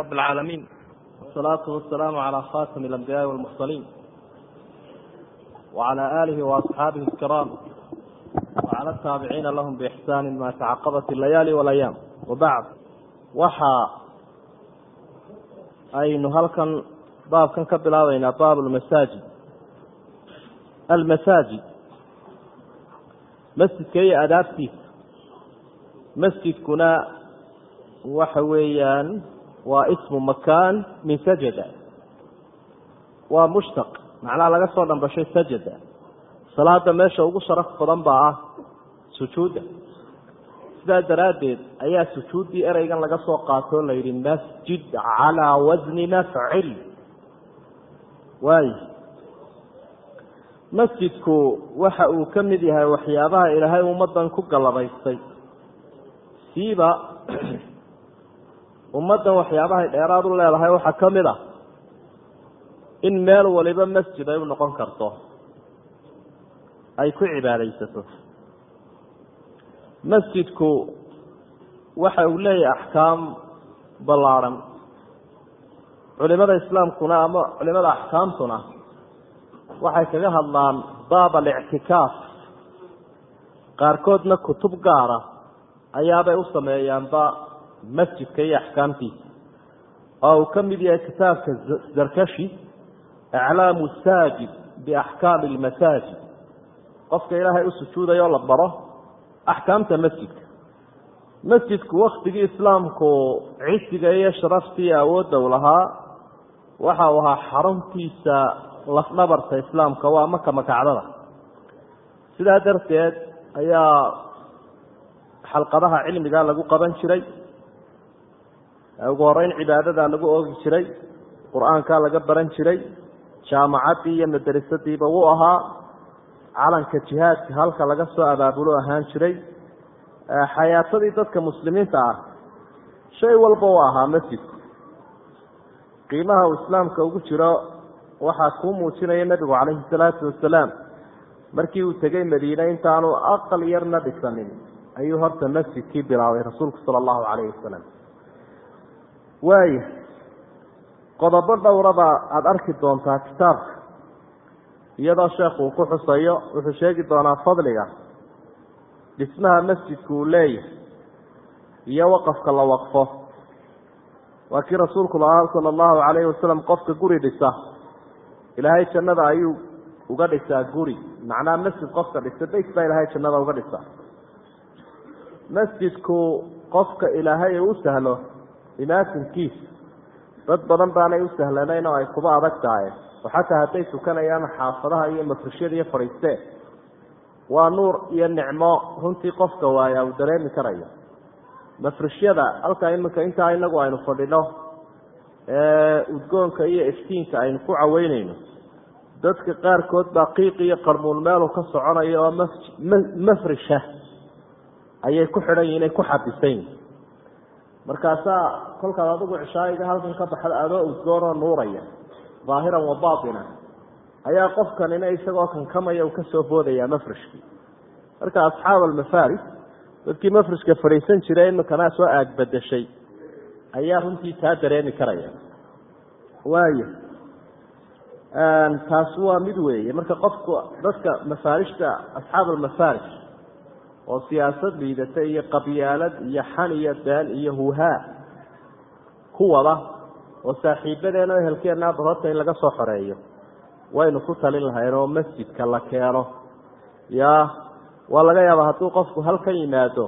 رب العالمين والصلاة والسلام على خاتم الأنبياء والمرسلين وعلى آله وأصحابه الكرام وعلى التابعين لهم بإحسان ما تعقبت الليالي والأيام وبعد waxaa aynu halkan baabkan ka bilaabeynaa baab lmasaajid almasaajid masjidka iyo adaabtiisa masjidkuna waxa weeyaan waa ismu makaan min sajada. Waa mushtaq. Macnaha laga soo dhambashay sajada. Salaada meesha ugu sharaf badan baa ah sujuudda. Sidaa daraaddeed ayaa sujuuddii ereygan laga soo qaatoo la yidhi masjid calaa wasni mafcil waayo masjidku waxa uu ka mid yahay waxyaabaha ilaahay ummaddan ku gallabaystay siiba ummaddan waxyaabahay dheeraad u leedahay waxaa ka mid ah in meel waliba masjid ay u noqon karto ay ku cibaadaysato. Masjidku waxa uu leeyahay axkaam ballaadhan culimada islaamkuna ama culimada axkaamtuna waxay kaga hadlaan baab alictikaaf qaarkoodna kutub gaara ayaabay u sameeyaanba masjidka iyo axkaamtiisa. Oo uu ka mid yahay kitaabka zarkashi iclaamu saajid biaxkaami almasaajid. Qofka ilaahay u sujuudayoo la baro axkaamta masjidka. Masjidku waktigii islaamku cisiga iyo sharaftii awoodda u lahaa waxa uu ahaa xaruntiisa lafdhabarta islaamka waa maka makacdada sidaa darteed ayaa xalqadaha cilmiga lagu qaban jiray ugu horeyn cibaadada lagu oogi jiray qur'aanka laga baran jiray jaamacaddii iyo madrasadiiba wuu ahaa calanka jihaadka halka laga soo abaabulo ahaan jiray xayaatadii dadka muslimiinta ah shay walba u ahaa masjidku qiimaha uu islaamka ugu jiro waxaa kuu muujinaya nebigu calayhi salaatu wasalaam markii uu tegey madiine intaanu aqal yarna dhisanin ayuu horta masjidkii bilaabay rasuulku sala allahu calayhi wasalam waaya qodobo dhowraba aada arki doontaa kitaabka iyadoo sheekhu uu ku xusayo wuxuu sheegi doonaa fadliga dhismaha masjidku uu leeyahay iyo waqafka la waqfo. Waa kii rasuulku lahaa sala allahu calayhi wasalam qofka guri dhisa. Ilaahay jannada ayuu uga dhisaa guri. Macnaha masjid qofka dhisa beyt baa ilaahay jannada uga dhisaa masjidku qofka ilaahay u sahlo imaatinkiisa dad badan baanay u sahlanayn oo ay kuba adag tahay. Oo xataa hadday tukanayaan xaafadaha iyo mafrishyada iyo fadhiisteen waa nuur iyo nicmo. Runtii qofka waaya uu dareemi karayo. Mafrishyada halkaa iminka intaa inagu aynu fadhino udgoonka iyo iftiinka aynu ku caweyneyno dadka qaarkood baa qiiq iyo qarmuun meelu ka soconayo oo mafrisha ayay ku xidhan yihiin inay ku xabisan yihiin markaasaa kolkaad adigu cishaayiga halkan ka baxda adoo udgoonoo nuuraya daahiran wa baatina ayaa qofkanina isagoo kankamaya uu ka soo boodaya mafrishkii marka asxaab almafaris dadkii mafrishka fadhiisan jira iminkana soo aagbadashay ayaa runtii taa dareemi karaya. Waayo taasi waa mid weeye. Marka qofku dadka mafarishta asxaab almafaris oo siyaasad liidata iyo qabyaalad iyo xan iyo been iyo huhaa ku wada oo saaxiibadeena ehelkeenna barota in laga soo xoreeyo. Waynu ku talin lahayn oo masjidka la keeno. Ya waa laga yaaba hadduu qofku halkan yimaado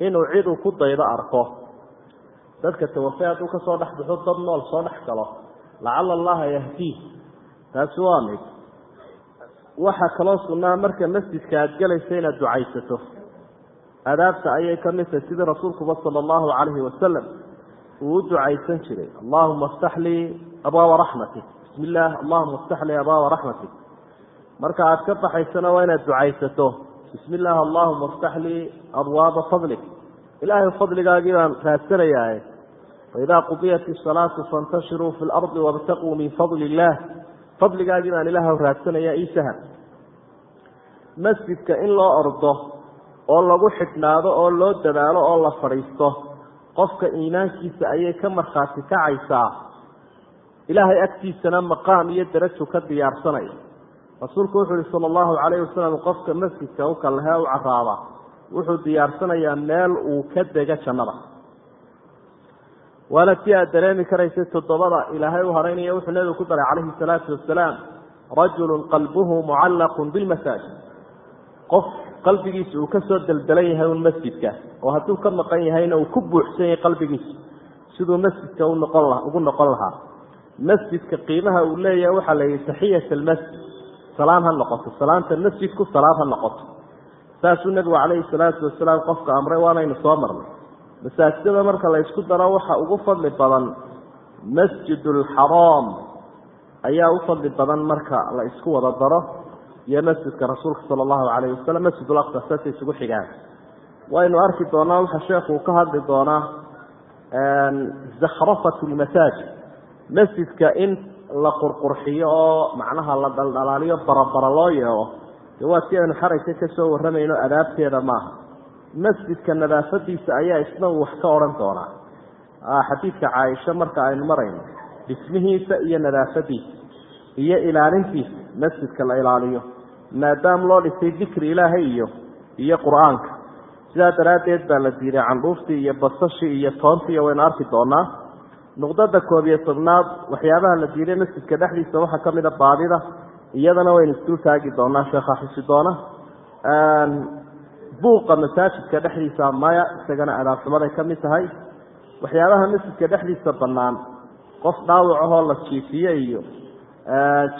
inuu cid uu ku daydo arko. Dadka tawafe hadduu ka soo dhex baxo dad nool soo dhex galo lacala allaha yahdii taasi waa mid. Waxaa kaloo sunnaa marka masjidka aada gelaysa inaad ducaysato adaabta ayay ka mid tahay sidii rasuulkuba sala allahu calayhi wasalam uu u ducaysan jiray. Allahuma aftax lii abwaaba raxmatik bismi illaah allahuma aftax lii abwaaba raxmatik marka aada ka baxaysana waa inaad ducaysato. Bismi allahuma aftax lii abwaaba fadlik. Ilaahay fadligaagii baan raadsanayaaye waidaa qudiyat isalaatu faintashiruu fi lardi wabtaquu min fadli illaah fadligaagii baan ilaah raadsanaya isahan masjidka in loo ordo oo lagu xidhnaado oo loo dadaalo oo la fadhiisto. Qofka iimaankiisa ayay ka markhaati kacaysaa. Ilaahay agtiisana maqaam iyo darajo ka diyaarsanaya rasuulku wuxuu yihi sala allahu calayhi wasalam qofka masjidka u kallahee u caraaba wuxuu diyaarsanayaa meel uu ka dega jannada. Waana si aad dareemi karaysa toddobada ilaahay u haraynaya wuxuu nebigu ku daray calayhi salaatu wasalaam rajulun qalbuhu mucallaqun bilmasaajid qof qalbigiisa uu ka soo deldelan yahay un masjidka oo hadduu ka maqan yahayna uu ku buuxsan yahay qalbigiisa siduu masjidka unoqon ugu noqon lahaa. Masjidka qiimaha uu leeyahay waxaa la yihi taxiyat almasjid salaam ha noqoto salaanta masjidku salaam ha noqoto. Saasuu nebigu calayhi salaatu wasalaam qofka amray waanaynu soo marnay. Masaajidada marka la ysku daro waxa ugu fadli badan masjid alxaraam ayaa u fadli badan marka la isku wada daro iyo masjidka rasuulka sala allahu calayhi wasalam masjid ulaqsa saasay isugu xigaan. Waynu arki doonaa waxa sheekhu ka hadli doonaa zakhrafatu lmasaajid masjidka in la qurqurxiyo oo macnaha la dhaldhalaaliyo barabara loo yeelo de waa si aynu xaraysa ka soo warramayno adaabteeda maaha. Masjidka nadaafadiisa ayaa isna wax ka odhan doonaa. Xadiidka caaisha marka aynu marayno dhismihiisa iyo nadaafadiisa iyo ilaalintiisa masjidka la ilaaliyo maadaama loo dhisay dikri ilaahay iyo iyo qur'aanka. Sidaa daraaddeed baa la diiday candhuuftii iyo basashii iyo toontii waynu arki doonaa. Nuqdada koob iyo tobnaad waxyaabaha la diiday masjidka dhexdiisa waxaa ka mida baadida iyadana waynu isdul taagi doonaa sheekha xusi doona. Buuqa masaajidka dhexdiisa maya isagana adaabxumaday ka mid tahay. Waxyaabaha masjidka dhexdiisa bannaan qof dhaawacahoo la jiifiye iyo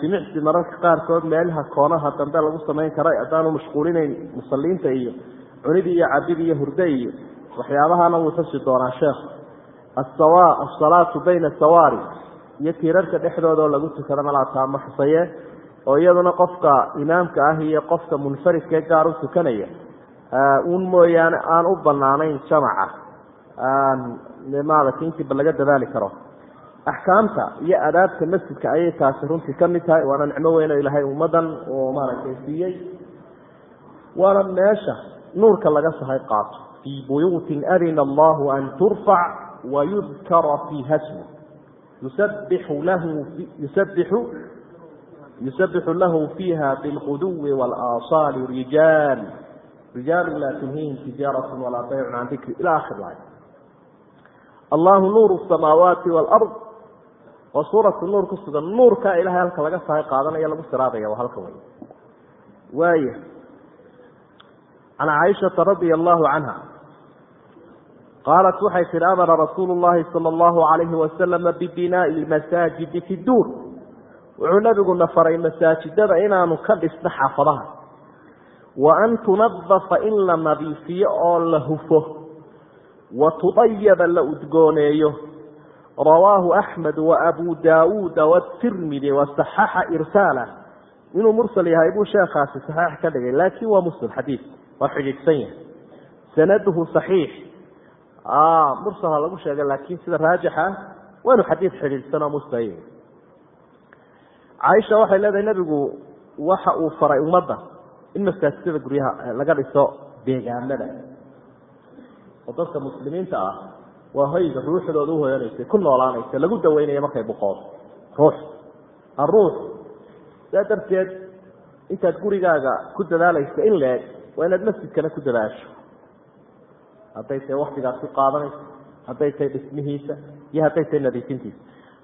jimicsi mararka qaarkood meelaha koonaha dambe lagu samayn kara haddaanu mashquulinayn musaliinta iyo cunidii iyo cabidii iyo hurdo iyo waxyaabahana wuu xusi doonaa sheekh. Asawa asalaatu bayna sawaari iyo tiirarka dhexdooda oo lagu tukado malaataama xusaye oo iyaduna qofka imaamka ah iyo qofka munfaridkae gaar u tukanaya un mooyaane aan u banaanayn jamaca. Maaragtay intiiba laga dadaali karo axkaamta iyo adaabta masjidka ayay taasi runtii ka mid tahay. Waana nicmo weyn oo ilaahay ummadan uu maaragtay siiyey waana meesha nuurka laga sahay qaato. Fii buyuutin adina allahu an turfac wayudkara fiiha smu yusabixu lahu yusabixu yusabixu lahu fiiha bilquduwi wاlaasaali rijaal. Rijaalu laa tulhiihim tijaaratu walaa baycun can dikri ila akhir aaya allahu nuuru samaawaati waalard oo suuratu nuur ku sugan nuurkaa ilahay halka laga sahay qaadanaya lagu siraadaya waa halka wey waaya can caaishata radia allahu canha qaalat waxay tihi amara rasuulu llahi sala allahu alayhi wasalama bibinaai lmasaajidi fi duur. Wuxuu nabiguna faray masaajidada inaanu ka dhisno xaafadaha. Wa an tunadafa in la nadiifiyo oo la hufo wa tudayaba la udgooneeyo rawaahu axmed waabu daawuuda watirmidi wasaxaxa irsaala inuu mursal yahay buu sheekhaasi saxiix ka dhigay laakiin waa muslim xadiid waa xidhiidhsan yahay sanaduhu saxiix mursal ha lagu sheega laakiin sida raajixa ah waa inu xadiid xidhiidhsan oo muslim caaisha waxay leedahay nebigu waxa uu faray ummadda in masaajidada guryaha laga dhiso deegaamada oo dadka muslimiinta ah waa hoyga ruuxdooda uhoyanaysa ku noolaanaysa lagu daweynayo markay buqood ruux. Aruux saa darteed intaad gurigaaga ku dadaalaysa in leeg waa inaad masjidkana ku dadaasho. Hadday tahay waktigaad ku qaadanayso hadday tahay dhismihiisa iyo hadday tahay nadiifintiisa.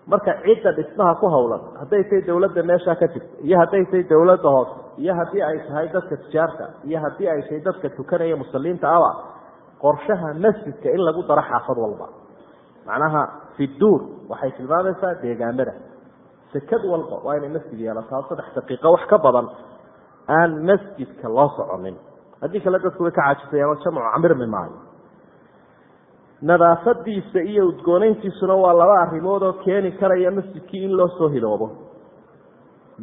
Marka cidda dhismaha ku hawlan hadday tahay dawladda meeshaa ka jirta iyo hadday tahay dawladda hoose iyo haddii ay tahay dadka tijaarta iyo haddii ay tahay dadka tukanaya musaliinta aba qorshaha masjidka in lagu daro xaafad walba. Macnaha fi duur waxay tilmaamaysaa deegaamada sekad walba waa inay masjid yeelataa saddex daqiiqo wax ka badan aan masjidka loo soconin. Haddii kale dadku way ka caajisayaan oo jamcu camirmi maayo. Nadaafadiisa iyo udgoonayntiisuna waa laba arrimood oo keeni karaya masjidkii in loo soo hiloobo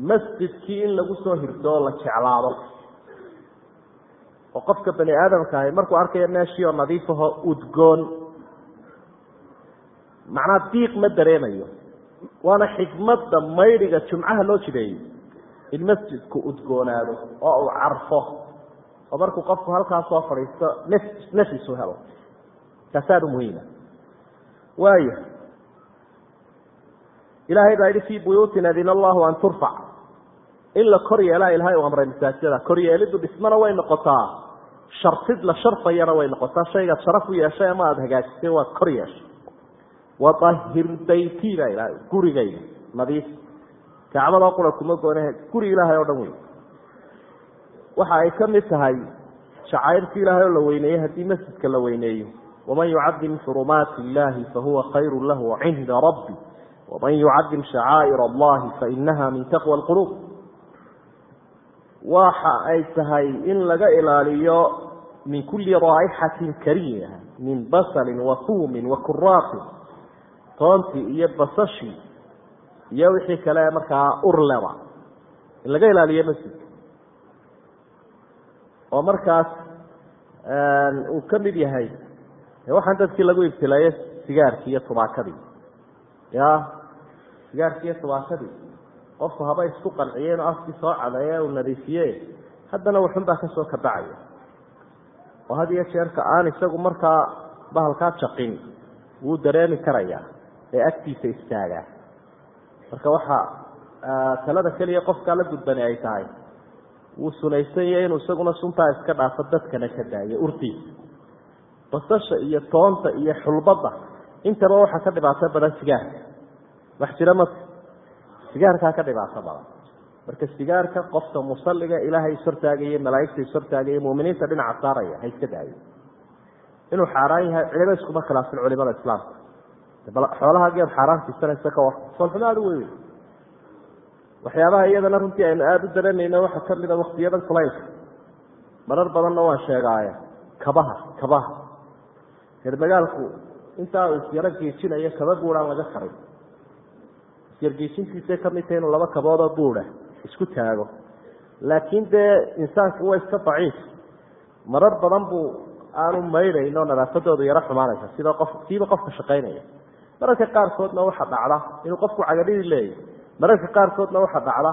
masjidkii in lagu soo hirdo oo la jeclaado oo qofka bani aadamka ahi markuu arkayo meeshii oo nadiifaho udgoon. Macnaha diiq ma dareemayo. Waana xikmadda maydhiga jumcaha loo jideeyey. In masjidku udgoonaado oo uu carfo. Oo markuu qofku halkaa soo fadhiisto nafs nafis u helo. Taas aada u muhiima. Waaya ilaahay baa yihi fii buyuutin adina allahu an turfac. In la kor yeelaa ilahay u amray masaajidada. Kor yeelidu dhismana way noqotaa sharfid la sharfayana way noqotaa. Shaygaad sharaf u yeeshay ama aada hagaajisay waad kor yeeshay. Waahir bayti baa ilahay gurigayda nadiif. Kacbadoo qura kuma goone guri ilaahay oo dhan wey waxa ay ka mid tahay shacairka ilaahay oo la weyneeyey haddii masjidka la weyneeyo. Waman yucadim xurumaati illahi fahuwa khayru lahu cinda rabbi. Waman yucadim shacaa'ir allahi fainaha min taqwa lquluub waxa ay tahay in laga ilaaliyo min kuli raa'ixatin kariha min basalin wa fuumin wa kuraatin toontii iyo basashii iyo wixii kale markaa urleba in laga ilaaliyo masjidka oo markaas uu ka mid yahay waxaan dadkii lagu ibtileeyo sigaarkii iyo tubaakadii. Ya sigaarkii iyo tubaakadii qofku haba isku qanciye inuu afkii soo cadeeye uu nadiifiye haddana wuxun baa ka soo kabacaya. Oo had iyo jeerka aan isagu markaa bahalkaa jaqin wuu dareemi karayaa ee agtiisa istaagaa marka waxaa talada keliya qofkaa la gudbani ay tahay wuu sunaysanya inuu isaguna suntaa iska dhaafo dadkana ka daayo urtiisa basasha iyo toonta iyo xulbadda intaba waxaa ka dhibaato badan sigaarka wax jira ma sigaarkaa ka dhibaato badan. Marka sigaarka qofka musalliga ilaahay ishortaagaya malaaigta ishortaagaya muminiinta dhinaca saaraya ha iska daayo. Inuu xaaraan yahay culimo iskuma khilaafin culimada islaamka. Xoolaha geed xaaraantiisanaysa ka war soolxumo aada u wey waxyaabaha iyadana runtii aynu aada u dareemayno waxaa kamida waktiyada kulaylka marar badanna waan sheegaaya kabaha kabaha. Reer magaalku intaa uu isyaro geejinayo kaba buuraan laga karin isyargeejintiisay ka mid tahay inuu laba kaboodoo buura isku taago. Laakiin dee insaanku waa iska daciif. Marar badan buu aanu maydhayn oo nadaafadoodu yaro xumaanaysa sida qof siiba qofka shaqaynaya. Mararka qaarkoodna waxa dhacda inuu qofku cagadhiri leeyahy mararka qaarkoodna waxa dhacda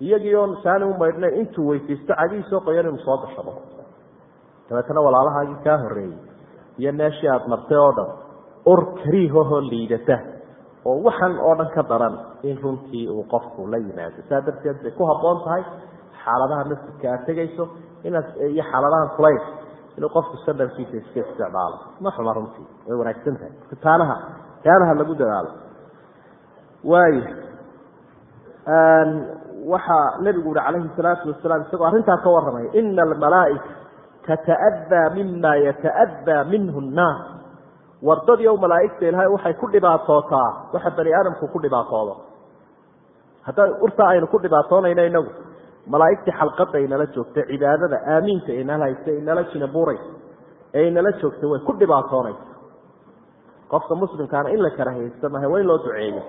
iyagii oon saani u maydhnay intuu weysaysto cagihiisoo qoyan inuu soo gashado. Dabeetana walaalahaagii kaa horreeyey iyo meeshii aada martay oo dhan or kariihahoo liidata oo waxan oo dhan ka daran in runtii uu qofku la yimaado saa darteed bay ku habboon tahay xaaladaha masjidka aad tegayso inaad iyo xaaladahan kulayn inuu qofku sandarkiisa iska isticmaalo. Ma xuma runtii? Way wanaagsan tahay. Taanaha taanaha lagu dadaalo. Waayo waxaa nabigu uhi calayhi salaatu wasalaam isagoo arrintaa ka warramaya ina almalaaika tata'adaa mima yata'adaa minhu nnaas wardadii o malaaigta ilaahay waxay ku dhibaatootaa waxa bani aadamku ku dhibaatoodo. Hadda urtaa aynu ku dhibaatoonayno inagu malaaigtii xalqada inala joogta cibaadada aamiinta inala haysta inala jinabuuraysa ee inala joogta way ku dhibaatoonaysa qofka muslimkaana in la karahaysto maha waa in loo duceeyo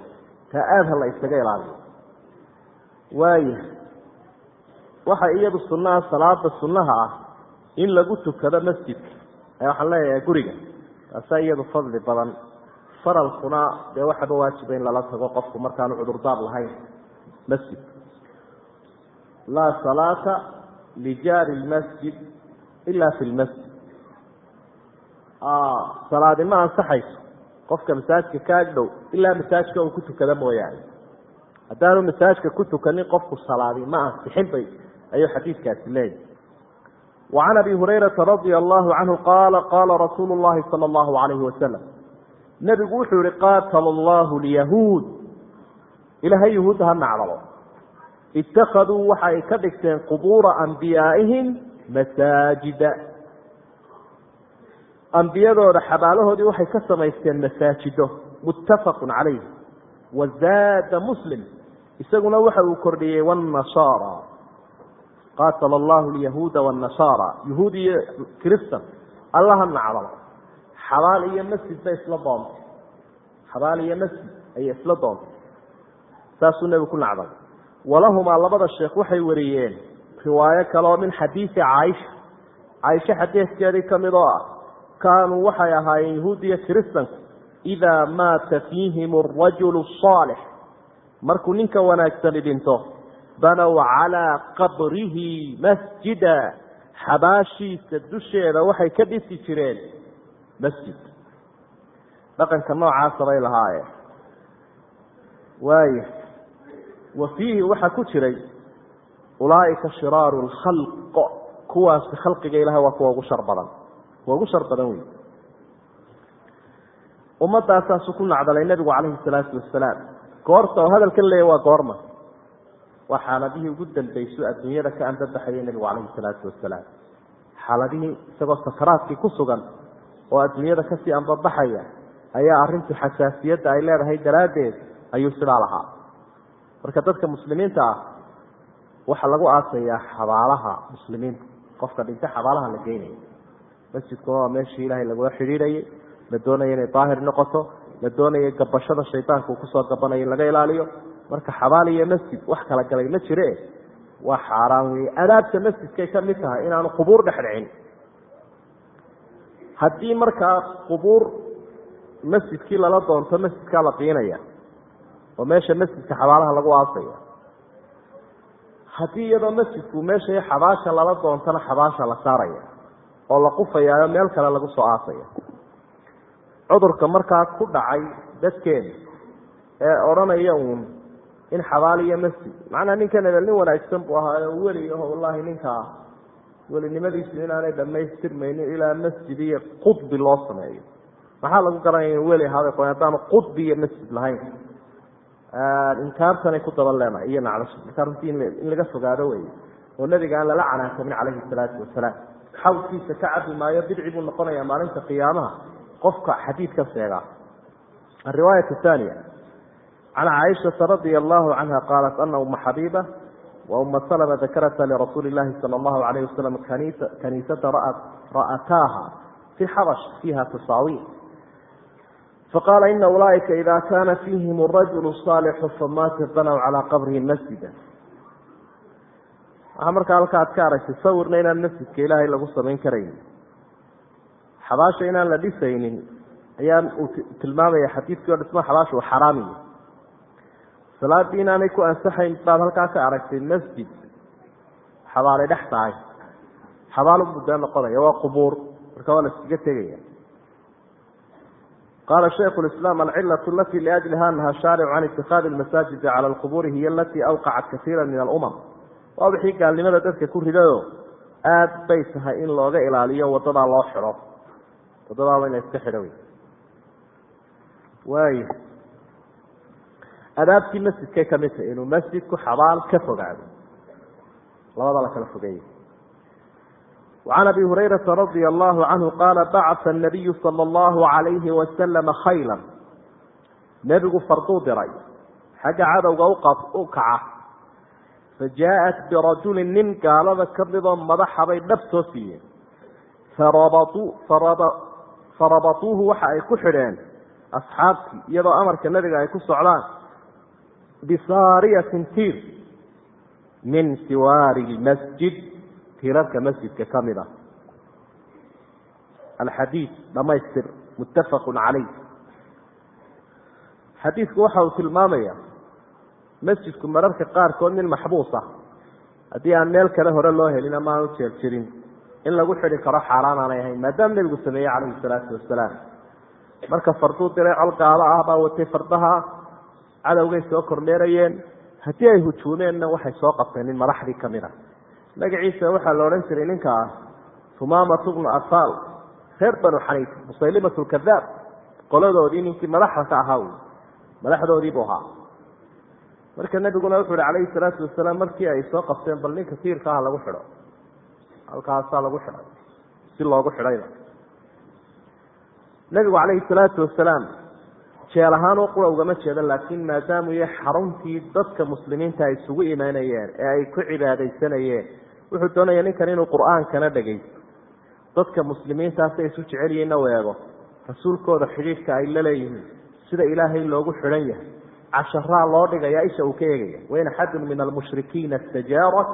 taa aada ha la ilaaliyo. Waaya waxa iyadu sunnaha salaada sunnaha ah in lagu tukado masjidka ee waxaan leeyahay guriga taasaa iyadu fadli badan. Faralkuna dee waxaba waajiba in lala tago qofku markaanu cudurdaar lahayn. Masjid. Laa salaata lijaari lmasjid ila fi lmasjid salaadi ma ansaxayso. Qofka masaajidka ka ag dhow ilaa masaajidka uu ku tukada mooyaane. Haddaanu masaajidka ku tukanin qofku salaadi ma ansixin bay ayuu xadiidkaasi leeyahy وعن أبي هريرة رضي الله عنه قال قال رsuuل اللhi صلى الله عليه وسلم نبgu wuxuu yihi qاtل الله اليهوud ilahay يهuud ha nacdalo اتakذوu waxa ay ka dhigteen qبuuرa أنbiyaaئiهim masاaجida أنbiyadooda xabaalahoodii waxay ka samaysteen masaajido متafق عalayh وزاada mسلم isaguna waxa uu kordhiyey والنصاrى qaatala allahu alyahuuda waannasaara yahuud iyo cristan allaha nacdalo xabaal iyo masjid bay isla doontay xabaal iyo masjid ayay isla doontay saasuu nebigu ku nacday walahumaa labada sheekh waxay wariyeen riwaayo kale oo min xadiisi caaisha caaisha xadiiskeedii ka mid oo ah kaanuu waxay ahaayeen yahuud iyo ciristanku idaa maata fiihim arajulu asaalix markuu ninka wanaagsani dhinto banow calaa qabrihi masjida xabaashiisa dusheeda waxay ka dhisi jireen masjid dhaqanka noocaasa bay lahaayeen waaya wa fiihi waxaa ku jiray ulaaika shiraaru lkhalq kuwaasi khalqiga ilahay waa kuwa ugu shar badan kuwa ugu shar badan wey ummaddaasaasu ku nacdalay nebigu calayhi salaatu wasalaam goorta oo hadalkan leeya waa goorma waa xaaladihii ugu dambaysu adduunyada ka anbabaxayay nebigu calayhi salaatu wasalaam xaaladihii isagoo sakaraadkii ku sugan oo adduunyada ka sii anbabaxaya ayaa arrintu xasaasiyadda ay leedahay daraaddeed ayuu sidaa lahaa marka dadka muslimiinta ah waxaa lagu aasayaa xabaalaha muslimiinta qofka dhinta xabaalaha la geynayo masjidkuna waa meeshii ilaahay lagula xidhiidhayay la doonaya inay daahir noqoto la doonaya gabashada shaydaanka ku soo gabanayo laga ilaaliyo marka xabaal iyo masjid wax kala galay ma jire waa xaaraan weye adaabta masjidkay ka mid tahay inaanu qubuur dhex dhicin. Haddii markaa qubuur masjidkii lala doonto masjidkaa la qiinaya oo meesha masjidka xabaalaha lagu aasaya. Haddii iyadoo masjidku meesha xabaasha lala doontona xabaasha la saaraya oo la qufayaayo meel kale lagu soo aasaya. Cudurka markaa ku dhacay dadkeena ee odhanaya uun in xabaal iyo masjid macnaa ninkan hebel nin wanaagsan buu ahaayo weli aho wallaahi ninkaa welinimadiisu inaanay dhamaystirmaynin ilaa masjid iyo qudbi loo sameeyo. Maxaa lagu garanaya in weli ahaada qo haddaanu qudbi iyo masjid lahayn. Inkaartanay ku daba leenahay iyo naclasha markaa runtii in laga fogaado wey oo nebiga aan lala canaansamin calayhi salaatu wasalaam. Xawdkiisa ka cabi maayo bidci buu noqonaya maalinta qiyaamaha. Qofka xadiidka sheegaa ariwaayat thaniya can caaishata radia allahu canha qaalat ana uma xabiiba wa uma salma dakarata lirasuuli llahi sala allahu alayh wasalam kaniisata ra'ataaha fi xabash fiiha tasaawiir faqaala ina ulaaika ida kana fiihim rajulu saalixu famaata banaw calaa qabrihi masjida waxaa markaa halka ad ka aragtay sawirna inaan masjidka ilaahay lagu samayn karayn xabaasha inaan la dhisaynin ayaa uu tilmaamaya xadiidkii o dhismo xabaasha uu xaraamiyo salaadii inaanay ku ansaxayn baad halkaa ka aragtay masjid. Xabaalay dhex tahay. Xabaal muddaa noqonaya waa qubuur. Marka waa la tegaya qaala shaykhu lislaam alcilatu alati liajliha naha shaaricu can itikaadi lmasaajidi cala alqubuuri hiya alatii awqacat kaiira min alumam. Waa wixii gaalnimada dadka ku ridayo. Aad bay tahay in looga ilaaliyo wadadaa loo xidho wadadaaba ina iska xidho wey waay adaabtii masjidkay ka mid tahay inuu masjidku xabaal ka fogaado labada la kala fogeeyo وعn abi hurayraa radia allahu canhu qaala bacثa الnabiyu salى اllahu عalayhi wasalama khayla nebigu farduu diray xagga cadowga u kaca fajaaءat birajuli nin gaalada ka midoo madaxabay dhab soo siiyeen farabatuuhu waxa ay ku xidheen asxaabtii iyadoo amarka nebiga ay ku socdaan bisaariyatin tiir min siwaari lmasjid tiirarka masjidka ka mid ah alxadiid dhamaystir muttafaqu calayh xadiidku waxa uu tilmaamaya masjidku mararka qaarkood nin maxbuus ah haddii aan meel kale hore loo helin ama aan u jeerjirin in lagu xidhi karo xaaraan aanay ahayn maadaama nebigu sameeyey calayhi salaatu wasalaam marka farduu diray col gaalo ah baa watay fardaha cadowgay soo kormeerayeen haddii ay hujuumeenna waxay soo qabteen nin madaxdii ka mid a magaciisa waxaa la odhan jiray ninka ah humaamatu bnu asaal reer banu xaniif musaylimat qoladoodii ninkii madaxda ka ahaa wy madaxdoodiibuu ahaa. Marka nebiguna wuxu uhi calayhi salaatu wasalaam markii ay soo qabteen bal ninka tiirka ah lagu xidho. Halkaasaa lagu xidhay si loogu xidhayba nebigu calayhi salaatu wasalaam jeel ahaan oo qura ugama jeedo laakiin maadaamu iyo xaruntii dadka muslimiinta ay isugu imanayeen ee ay ku cibaadaysanayeen wuxuu doonaya ninkan inuu qur'aankana dhegaysto dadka muslimiintaasay isu jecelyihiinna u eego rasuulkooda xidhiidhka ay la leeyihiin sida ilaahay loogu xidhan yahay. Casharaa loo dhigaya isha uu ka eegaya. Wain axadun min almushrikiina istajaarak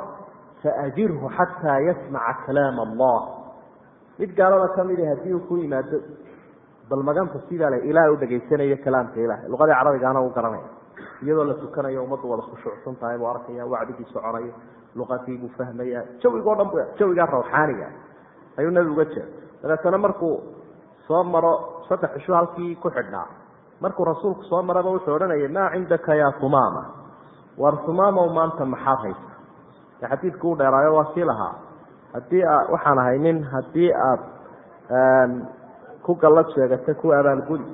faajirhu xataa yasmaca kalaam allah. Mid gaalada kamidi haddii uu ku yimaado bal maganta sidaa le ilaah u dhegaysanayo kalaamka ilahay luqadii carabigaana u garanaya iyadoo la tukanayo ummaddu wada khushuucsan tahay buu arkaya wacdigii soconayo luqadii buu fahmaya jawigoo dhan jawigaa rawxaaniga. Ayuu nebigu uga jeeda dabeetana markuu soo maro saddex cisho halkii ku xidhnaa. Markuu rasuulku soo maraba wuxuu odhanaya maa cindaka yaa humaama war humaamow maanta maxaad haysa e xadiidku u dheeraayo waa kii lahaa. Haddii waxaan ahay nin haddii aad ku gallad sheegata ku abaalgudi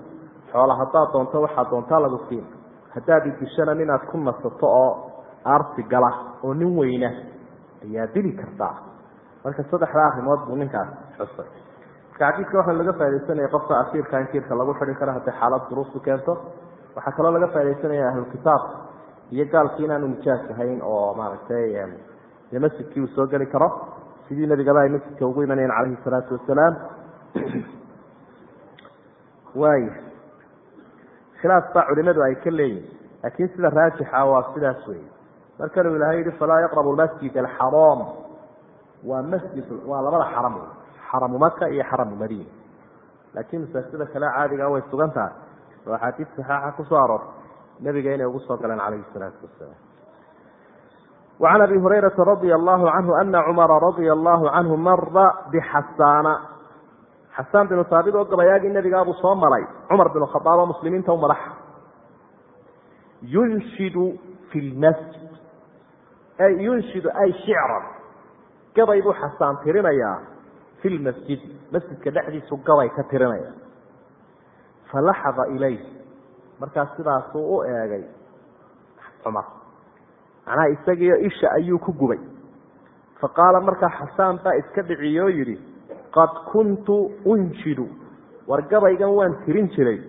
xoola haddaad doonto waxaad doontaa lagu siin. Haddaad idishana ninaad ku nasato oo aarsi gala oo nin weyna ayaa dili kartaa marka saddexdaa arrimood buu ninkaas xusay. Marka xadiidka waxaa laga faa'idaysanaya qofka asiirka in kiirka lagu xidhi karo haddii xaalad duruustu keento. Waxaa kaloo laga faa'idaysanaya ahlulkitaab iyo gaalkii inaanu nijaas ahayn oo maaragtay masjidkii uu soo geli karo. Sidii nabigaba ay masjidka ugu imanayeen calayhi salaatu wasalaam waaya khilaaf baa culimadu ay ka leeyihiin laakiin sida raajixa waa sidaas wey markanuu ilahay yihi falaa yaqrabu masjid alxaraam waa masjid waa labada xaram wey xaramu maka iyo xaramu madiina. Laakiin masaajida kale caadiga way sugan tahay oo axaadiis saxaaxa ku soo aroortay nabiga inay ugu soo galeen calayhi salaatu wasalaam wacan abi hurayrata radia allahu canhu ana cumara radia allahu canhu mara bixasaana xasaan binu saabit oo gabayaagii nabigaabuu soo maray. Cumar binu khadaab oo muslimiinta u madaxa yunshidu fi lmasjid ay yunshidu ay shicran gabay buu xasaan tirinayaa fi lmasjidi masjidka dhexdiisu gabay ka tirinaya falaxada ilayh markaas sidaasuu u eegay cumar. Macnaha isagiio isha ayuu ku gubay. Faqaala markaa xasaan baa iska dhiciyo yidhi qad kuntu unshidu war gabaygan waan tirin jiray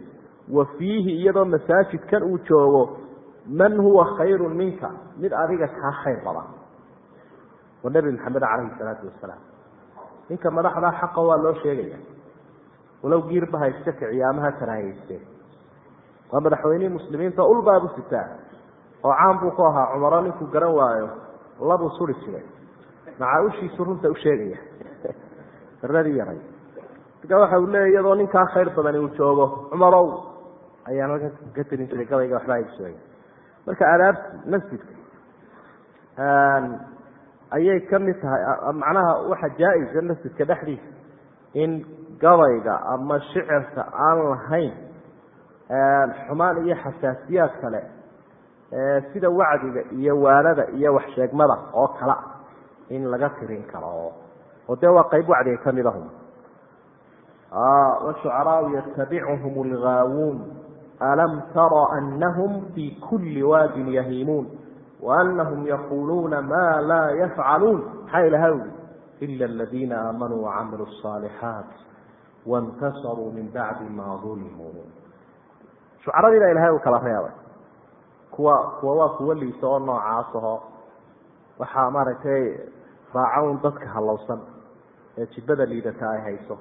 wa fiihi iyadoo masaajidkan uu joogo man huwa khayrun minka mid adiga kaa khayr badan waa nebi maxamed calayhi salaatu wasalaam ninka madaxdaa xaqa waa loo sheegaya walow giirba hayste kiciyaamaha karahayeysteen waa madaxweynihii muslimiinta ulbaabu sitaa oo caan buu ku ahaa cumaro ninkuu garan waayo labuu suri jiray macaa ushiisu runta u sheegaya baradii yaray. Marka waxa uu leeya iyadoo ninkaa khayr badani uu joogo cumarow ayaan halka ka tirin jiray gabayga waxba ay sheegay. Marka adaabti masjidka ayay ka mid tahay macnaha waxa jaa-isa masjidka dhexdiisa in gabayga ama shicirka aan lahayn xumaan iyo xasaasiyaad kale sida wacdiga iyo waanada iyo waxsheegmada oo kale in laga tirin karo oo dee waa qayb wacdiga kamid ahum washucaraau yatabicuhum lgaawuun alam tara anahum fi kuli waadin yahiimuun waanahum yaquluuna ma laa yafcaluun maxaa ilaha ui ila aladiina aamanuu wacamiluu الصaalixaat waاntasaruu min bacdi ma ulimuu shucaradii baa ilahay uu kala reebay kuwa kuwa waa kuwa liisa oo noocaas aho waxaa maaragtay raaca un dadka halowsan ee jibada liidata ay hayso.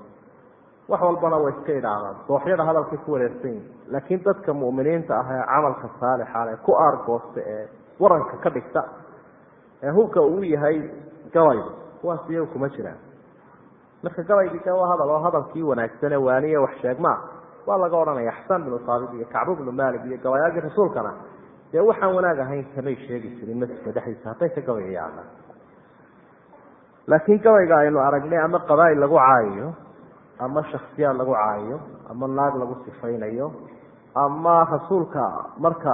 Wax walbana way iska idhaahdaan. Dooxyada hadalkay ku wareersan yihiin laakiin dadka mu'miniinta ah ee camalka saalixa ee ku aargoosta ee waranka ka dhigta ee hubka uu yahay gabayga kuwaas iyaga kuma jiraan. Marka gabaygii de waa hadal oo hadalkii wanaagsan ee waaniye wax sheegmaa waa laga odhanaya xasan binu saabit iyo kacbu bnu malik iyo gabayaagii rasuulkana. Dee waxaan wanaag ahayn kamay sheegi jirin masjidka dhexdiisa hadday ka gabayayaan laakiin gabayga aynu aragnay ama qabaa'il lagu caayiyo ama shaksiyaad lagu caayiyo ama naag lagu sifaynayo ama rasuulka marka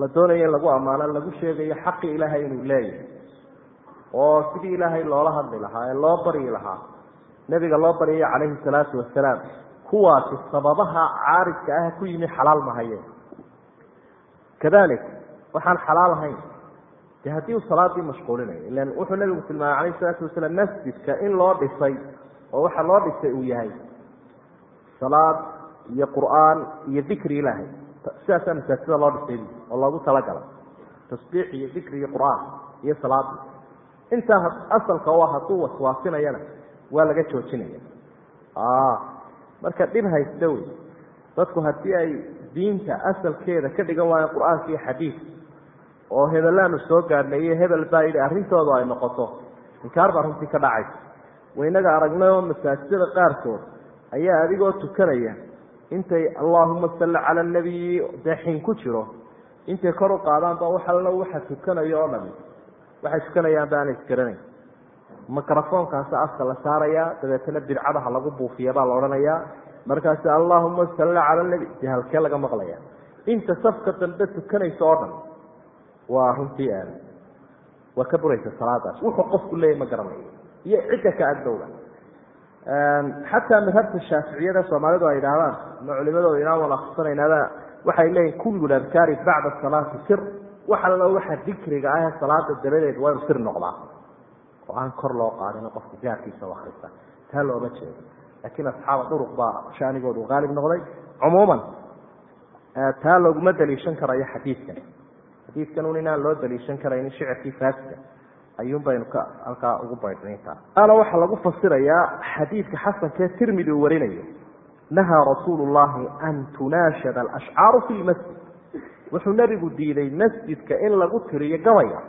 la doonayo in lagu ammaano lagu sheegayo xaqi ilaahay inuu leeyahay oo sidii ilaahay loola hadli lahaa ee loo baryi lahaa nebiga loo baryayo calayhi salaatu wasalaam kuwaasi sababaha caaridka ah ku yimi xalaal mahayeen kadalik waxaan xalaal ahayn de haddii uu salaadii mashquulinayo ilan wuxuu nabigu tilmaamay calayhi salaatu wasalaam masjidka in loo dhisay oo waxa loo dhisay uu yahay salaad iyo qur'aan iyo dikri ilaahay. Sidaasaa masaajida loo dhisay oo loogu talagalay tasbiix iyo dikri iyo qur'aan iyo salaadi intaa asalka waa hadduu waswaasinayana waa laga joojinaya. Marka dhib haysta wey dadku haddii ay diinta asalkeeda ka dhigan waayeen qur'aanka iyo xadiidka oo hebelaanu soo gaadhnay iyo hebel baa yidhi arrintoodu ay noqoto. Inkaar baa runtii ka dhacaysa waynaga aragnay oo masaajidada qaarkood ayaa adigoo tukanaya intay allaahuma salli cala anabiyi deexin ku jiro. Intay kor u qaadaanba wax allo waxa tukanayo oo dhami waxay tukanayaanba aanay isgaranayn microfoonkaasa afka la saarayaa dabeetana bidcadaha lagu buufiya baa la odhanayaa. Markaasi allahuma salli cala nebi dee halkee laga maqlaya inta safka dambe tukanaysa oo dhan waa runtii waa ka buraysa salaadaas. Wuxuu qofku leeyahy ma garanayo. Iyo cidda ka agdowda. Xataa madhabta shaaficiyada soomaalidu ay idhaahdaan ama culimadooda inaan wada akhrisanaynaada waxay leeyihiin kullu adkaari bacda salaati sir. Wax allo waxa dikriga ah ee salaada dabadeed waa inu sir noqdaa. Oo aan kor loo qaadino qofka gaarkiisa u akrista taa looma jeedo. Laakiin asxaaba duruq baa shaanigoodu haalib noqday. Cumuuman taa looguma daliishan karayo xadiidkan xadiidkan un inaan loo daliishan karaynin shicirkii faasida ayuun baynu ka halkaa ugu baydhnayntaa ana waxaa lagu fasirayaa xadiidka xasankee tirmidi uu warinayo. Nahaa rasuulu llahi an tunaashada alashcaaru fi lmasjid wuxuu nebigu diiday masjidka in lagu tiriyo gabayga.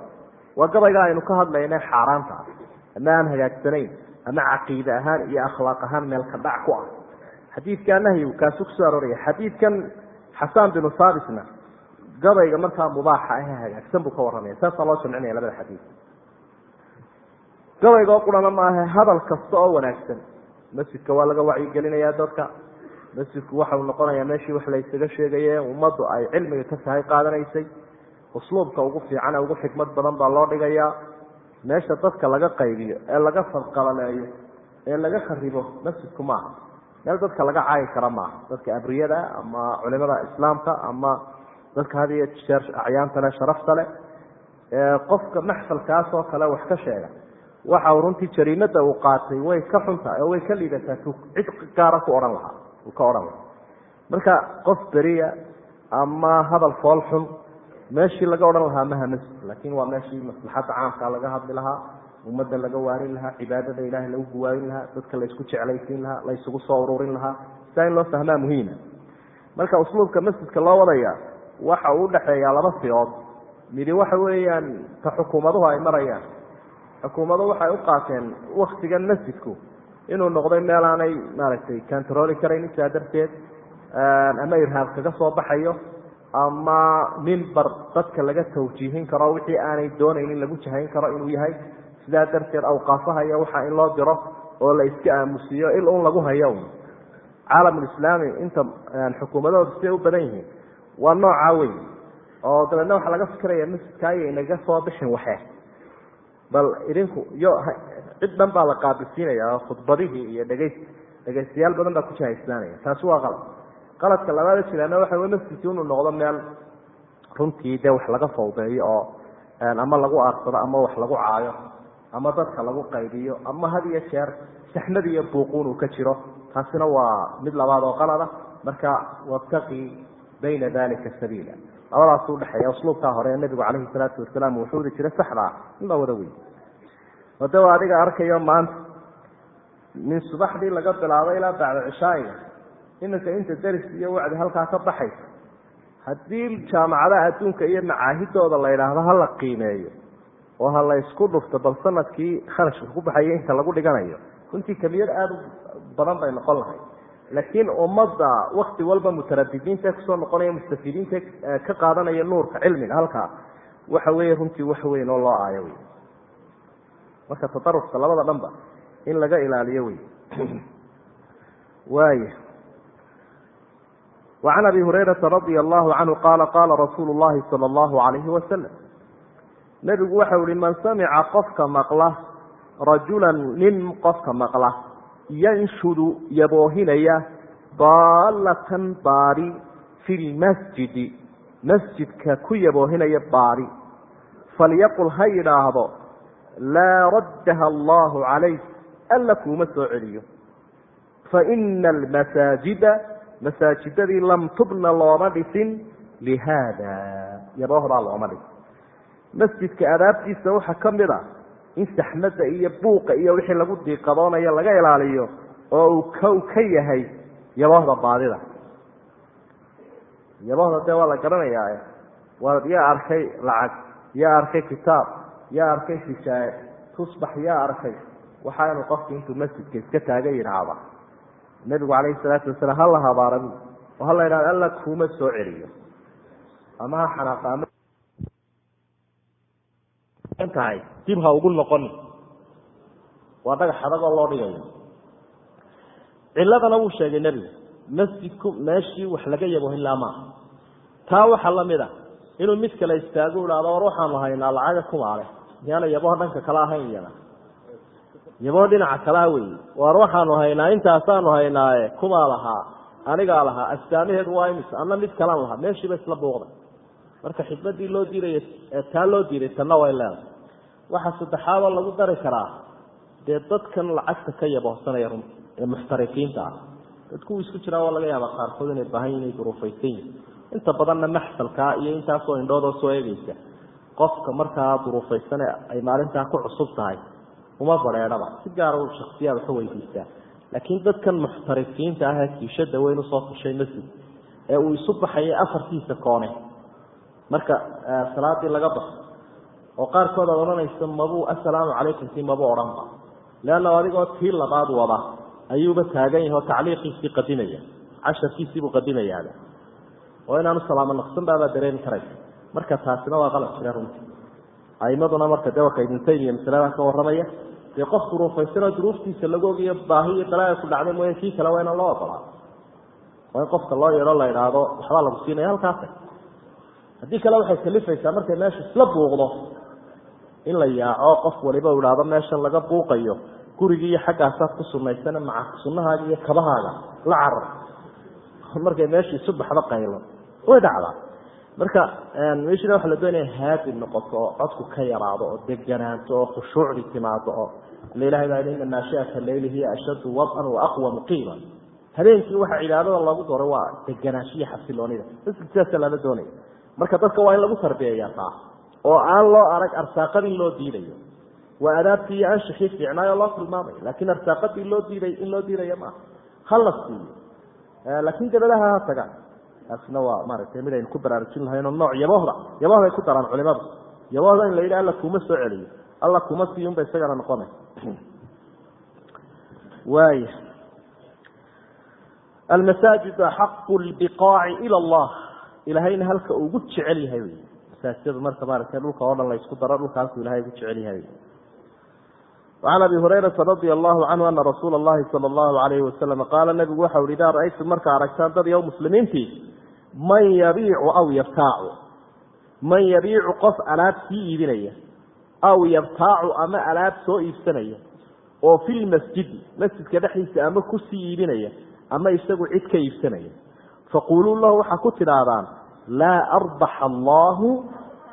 Waa gabayga aynu ka hadlayna xaaraanta. Ah ama aan hagaagsanayn ama caqiide ahaan iyo akhlaaq ahaan meel ka dhac ku ah. Xadiidkaa nahyigu kaasu ku soo arooraya xadiidkan xasaan binu saabitna gabayga markaa mubaaxa ahe hagaagsan buu ka warramaya saasaa loo jamcinaya labada xadiid gabayga oo qurana maaha hadal kasta oo wanaagsan. Masjidka waa laga wacyigelinayaa dadka. Masjidku waxau noqonayaa meeshii wax laysaga sheegaye ummaddu ay cilmiga ka sahay qaadanaysay. Usluubka ugu fiican ee ugu xikmad badan baa loo dhigayaa. Meesha dadka laga qaybiyo ee laga fadqabaleeyo ee laga kharibo masjidku maaha. Meel dadka laga caayi kara maaha. Dadka abriyada ama culimada islaamka ama dadka had iyo jeer acyaanta le sharafta leh qofka maxfalkaas oo kale wax ka sheega. Waxa runtii jariimada uu qaatay way ka xuntahay oo way ka liidataa cid gaara ku odhan lahaa uu ka odhan lahaa. Marka qof beriya ama hadal fool xun meeshii laga odhan lahaa maha masjid laakiin waa meeshii maslaxadda caamka laga hadli lahaa ummadda laga waarin lahaa cibaadada ilaahay lagu guwaarin lahaa dadka laysku jeclaysiin lahaa la ysugu soo ururin lahaa. Sidaa in loo fahmaa muhiima marka usluubka masjidka loo wadaya waxa uu udhaxeeyaa laba fiyood midi waxa weeyaan ta xukuumaduhu ay marayaan. Xukuumadu waxay u qaateen waktigan masjidku inuu noqday meel aanay maaragtay controli karaynin sidaa darteed ama irhaab kaga soo baxayo ama mimbar dadka laga tawjiihin karo wixii aanay doonaynin lagu jahayn karo inuu yahay. Sidaa darteed awqaafaha iyo waxa in loo diro oo la iska aamusiyo il un lagu hayo. Un caalamulislaami inta xukuumadahooda siday u badan yihiin waa noocaa wey oo dabeedna waxaa laga fikiraya masjidka ayay naga soo bixin waxe. Bal idinku yo cid dhan baa la qaabilsiinaya oo khudbadihii iyo dhegeys dhegaystayaal badan baa ku jahayslaanaya taasi waa qalad qaladka labaada jiraana waxa wey masjidki inuu noqdo meel runtii dee wax laga fawdeeyo oo ama lagu aarsado ama wax lagu caayo ama dadka lagu qaybiyo ama had iyo jeer saxmad iyo buuquun uu ka jiro. Taasina waa mid labaad oo qalada marka wabtaqi bayna dalika sabiila. Labadaas udhexeeya usluubkaa hore nabigu calayhi salaatu wasalaam uu xuudi jiray saxdaa in la wada wey wade waa adiga arkayo maanta min subaxdii laga bilaabo ilaa bacda cishaa'iga iminka inta deris iyo wacdi halkaa ka baxaysa haddii jaamacadaha adduunka iyo macaahidooda la yidhaahdo hala qiimeeyo oo ha la ysku dhufto bal sannadkii kharashka ku baxaya inta lagu dhiganayo runtii kamiyad aada u badan bay noqon lahay laakiin ummadda wakti walba mutaradidiinta kusoo noqonaya mustafidiinta ka qaadanaya nuurka cilmiga halkaa waxa weeye runtii wax weyn oo loo aayo wey marka tadarufka labada dhanba in laga ilaaliyo wey waaya وعn abi هurayرaةa رaضي الlه عanهu qala qala rasuul الlahi salى الlahu عalayhi waslم nebigu waxau ihi man samica qofka maqla rajula nin qofka maqla yanshudu yaboohinaya daalatan baari fi lmasjidi masjidka ku yaboohinaya baari falyaqul ha yidhaahdo laa raddaha allahu calayk alla kuuma soo celiyo faina almasaajida masaajidadii lam tubna looma dhisin lihaada yaboohdaa looma dhisin masjidka adaabtiisa waxaa ka mid a in saxmadda iyo buuqa iyo wixii lagu diiqadoonayo laga ilaaliyo oo uu kow ka yahay yaboohda baadida. Yaboohda dee waa la garanayaa waa yaa arkay lacag yaa arkay kitaab yaa arkay fishaaye tusbax yaa arkay waxaa inuu qofku intuu masjidka iska taaga yidhaahda nebigu calayhi salaatu wasalaam hala habaara bu oo hala yidhahdo alla kuuma soo celiyo. Ama ha xanaaqaama tahay dib ha ugu noqoni waa dhagax adagoo loo dhigayo ciladana wuu sheegay nebigu masjidku meeshii wax laga yabo ilaa taa waxaa la mid a inuu mid kale istaago ihahdo war waxaanu haynaa lacaga kumaale miyaana yaboo dhanka kale ahayn iyana yaboo dhinaca kalea wey war waxaanu haynaa intaasaanu haynaaye kumaa lahaa anigaa lahaa astaamaheedu waa imis ana mid kalan lahaa. Meeshiiba isla buuqday marka xikmadii loo diiday taa loo diiday tanna way leedahay waxaa saddexaadoo lagu dari karaa dee dadkan lacagta ka yaboosanaya runta ee muxtarifiinta ah. Dadkuwu isku jiraa waa laga yaabaa qaarkood inay baahan yihiin inay duruufaysan yihiin inta badanna maxsalkaa iyo intaasoo indhoodoo soo eegeysa qofka markaa duruufaysan ay maalintaa ku cusub tahay uma bareedhaba. Si gaara u shaksiyaa waxu weydiistaa. Laakiin dadkan muxtarifiinta ah ee kiishada weyn u soo fushay masjid ee uu isu baxayay afartiisa koone marka salaadii laga baxo oo qaarkood aad odhanayso mabuu assalaamu calaykum tii mabuu odhanba leanna adigoo tii labaad wada ayuuba taagan yahi oo tacliiqiisii qadimaya casharkiisiibuu qadimayaaba oo inaanu salaamo naqsan baabaa dareemi karaysa marka taasina waa qalab jira runtii. Aimaduna marka de warka ibnu taymiya masaladan ka warramaya dee qof duruufaysanoo duruuftiisa lagu ogiyo baahi iyo ku dhacday mooye kii kale waa inaan loo ogolaa waa in qofka loo yeedho la idhaahdo waxbaa lagu siinaya halkaasa haddii kale waxay kalifaysaa markay meesha isla buuqdo in la yaaco qof waliba idhaahdo meeshan laga buuqayo gurigii iyo xaggaasaad ku sunaysana maca sunahaaga iyo kabahaaga la carar markay meesha isu baxdo qaylo way dhacdaa. Marka meeshina waxa la doonaya haadi noqoto oo codku ka yaraado oo deganaanto oo khushuucdii timaado oo ila ilahay baa ina naashiata leyli hiya ashaddu wad'an wa aqwamu qiiman habeenkii waxa cibaadada loogu dooray waa deganaanshiya xasiloonida sidaasa lama doonaya marka dadka waa in lagu tarbiyeeyaa taa oo aan loo arag arsaaqadii loo diidayo. Waa adaabtii iyo anshixii fiicnaayoo loo tilmaamayo laakiin arsaaqadii loo diiday in loo diidaya maaha hala siiyo laakiin gabadaha ha tagaan. Taasna waa maaragtay mid aynu ku baraarujin lahaynoo nooc yaboohda yaboohday ku daraan culimadu. Yaboohda in la yidhi alla kuma soo celiyo. Alla kuma siiyunba isagana noqonay. Waaya almasaajidu axaqu lbiqaaci ila allah ilaahayna halka ugu jecel yahay wey masaajidadu marka maaragtay dhulka oo dhan laysku daro dhulka halkuu ilahay ugu jecel yahay wacan abi hurayrata radia allahu canhu ana rasuula allahi sala allahu alayhi wasalam qaala nabigu waxau hi idaa ra'aytum markaa aragtaan dad iyo muslimiintii man yabiicu aw yabtaacu man yabiicu qof alaab sii iibinaya aw yabtaacu ama alaab soo iibsanaya? Oo filmasjidi masjidka dhexdiisa ama ku sii iibinaya ama isagu cid ka iibsanaya faquuluu lahu waxaa ku tidhaahdaan laa arbaxa allahu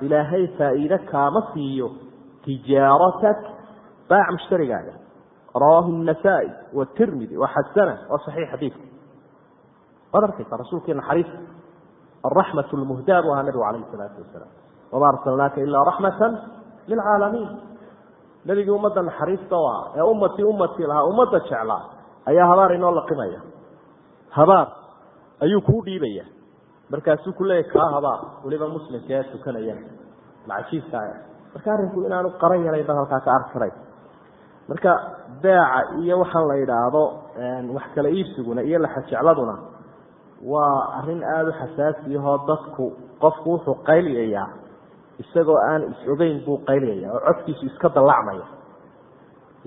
ilaahay faa'iide kaama siiyo tijaaratak baac mushtarigaaga rawaahu النasaa'i wالtirmidi waxasana waa صaxiix xadiidka waad arkaysa rasuulkii naxariis araxmaة اlmuhdaa bu ahaa nabigu alayh الsalaatu wasalaam wama arsalnaaka ilaa raxmata lilcaalamiin nebigii ummadda naxariista u ahaa ee ummatii ummatii lahaa ummadda jeclaa ayaa habaar inoo laqimaya habaar ayuu kuu dhiibaya markaasuu ku leeyahy kaa habaar weliba muslimka ee tukanaya macajiibka marka arrinku inaanu qaran yarayn bad halkaa ka arkiray marka beeca iyo waxaan la yidhaahdo wax kala iibsiguna iyo laxajecladuna waa arrin aada u xasaasiyahoo dadku qofku wuxuu qayliyayaa isagoo aan is-ogeyn buu qayliyaya oo codkiisu iska dallacmaya.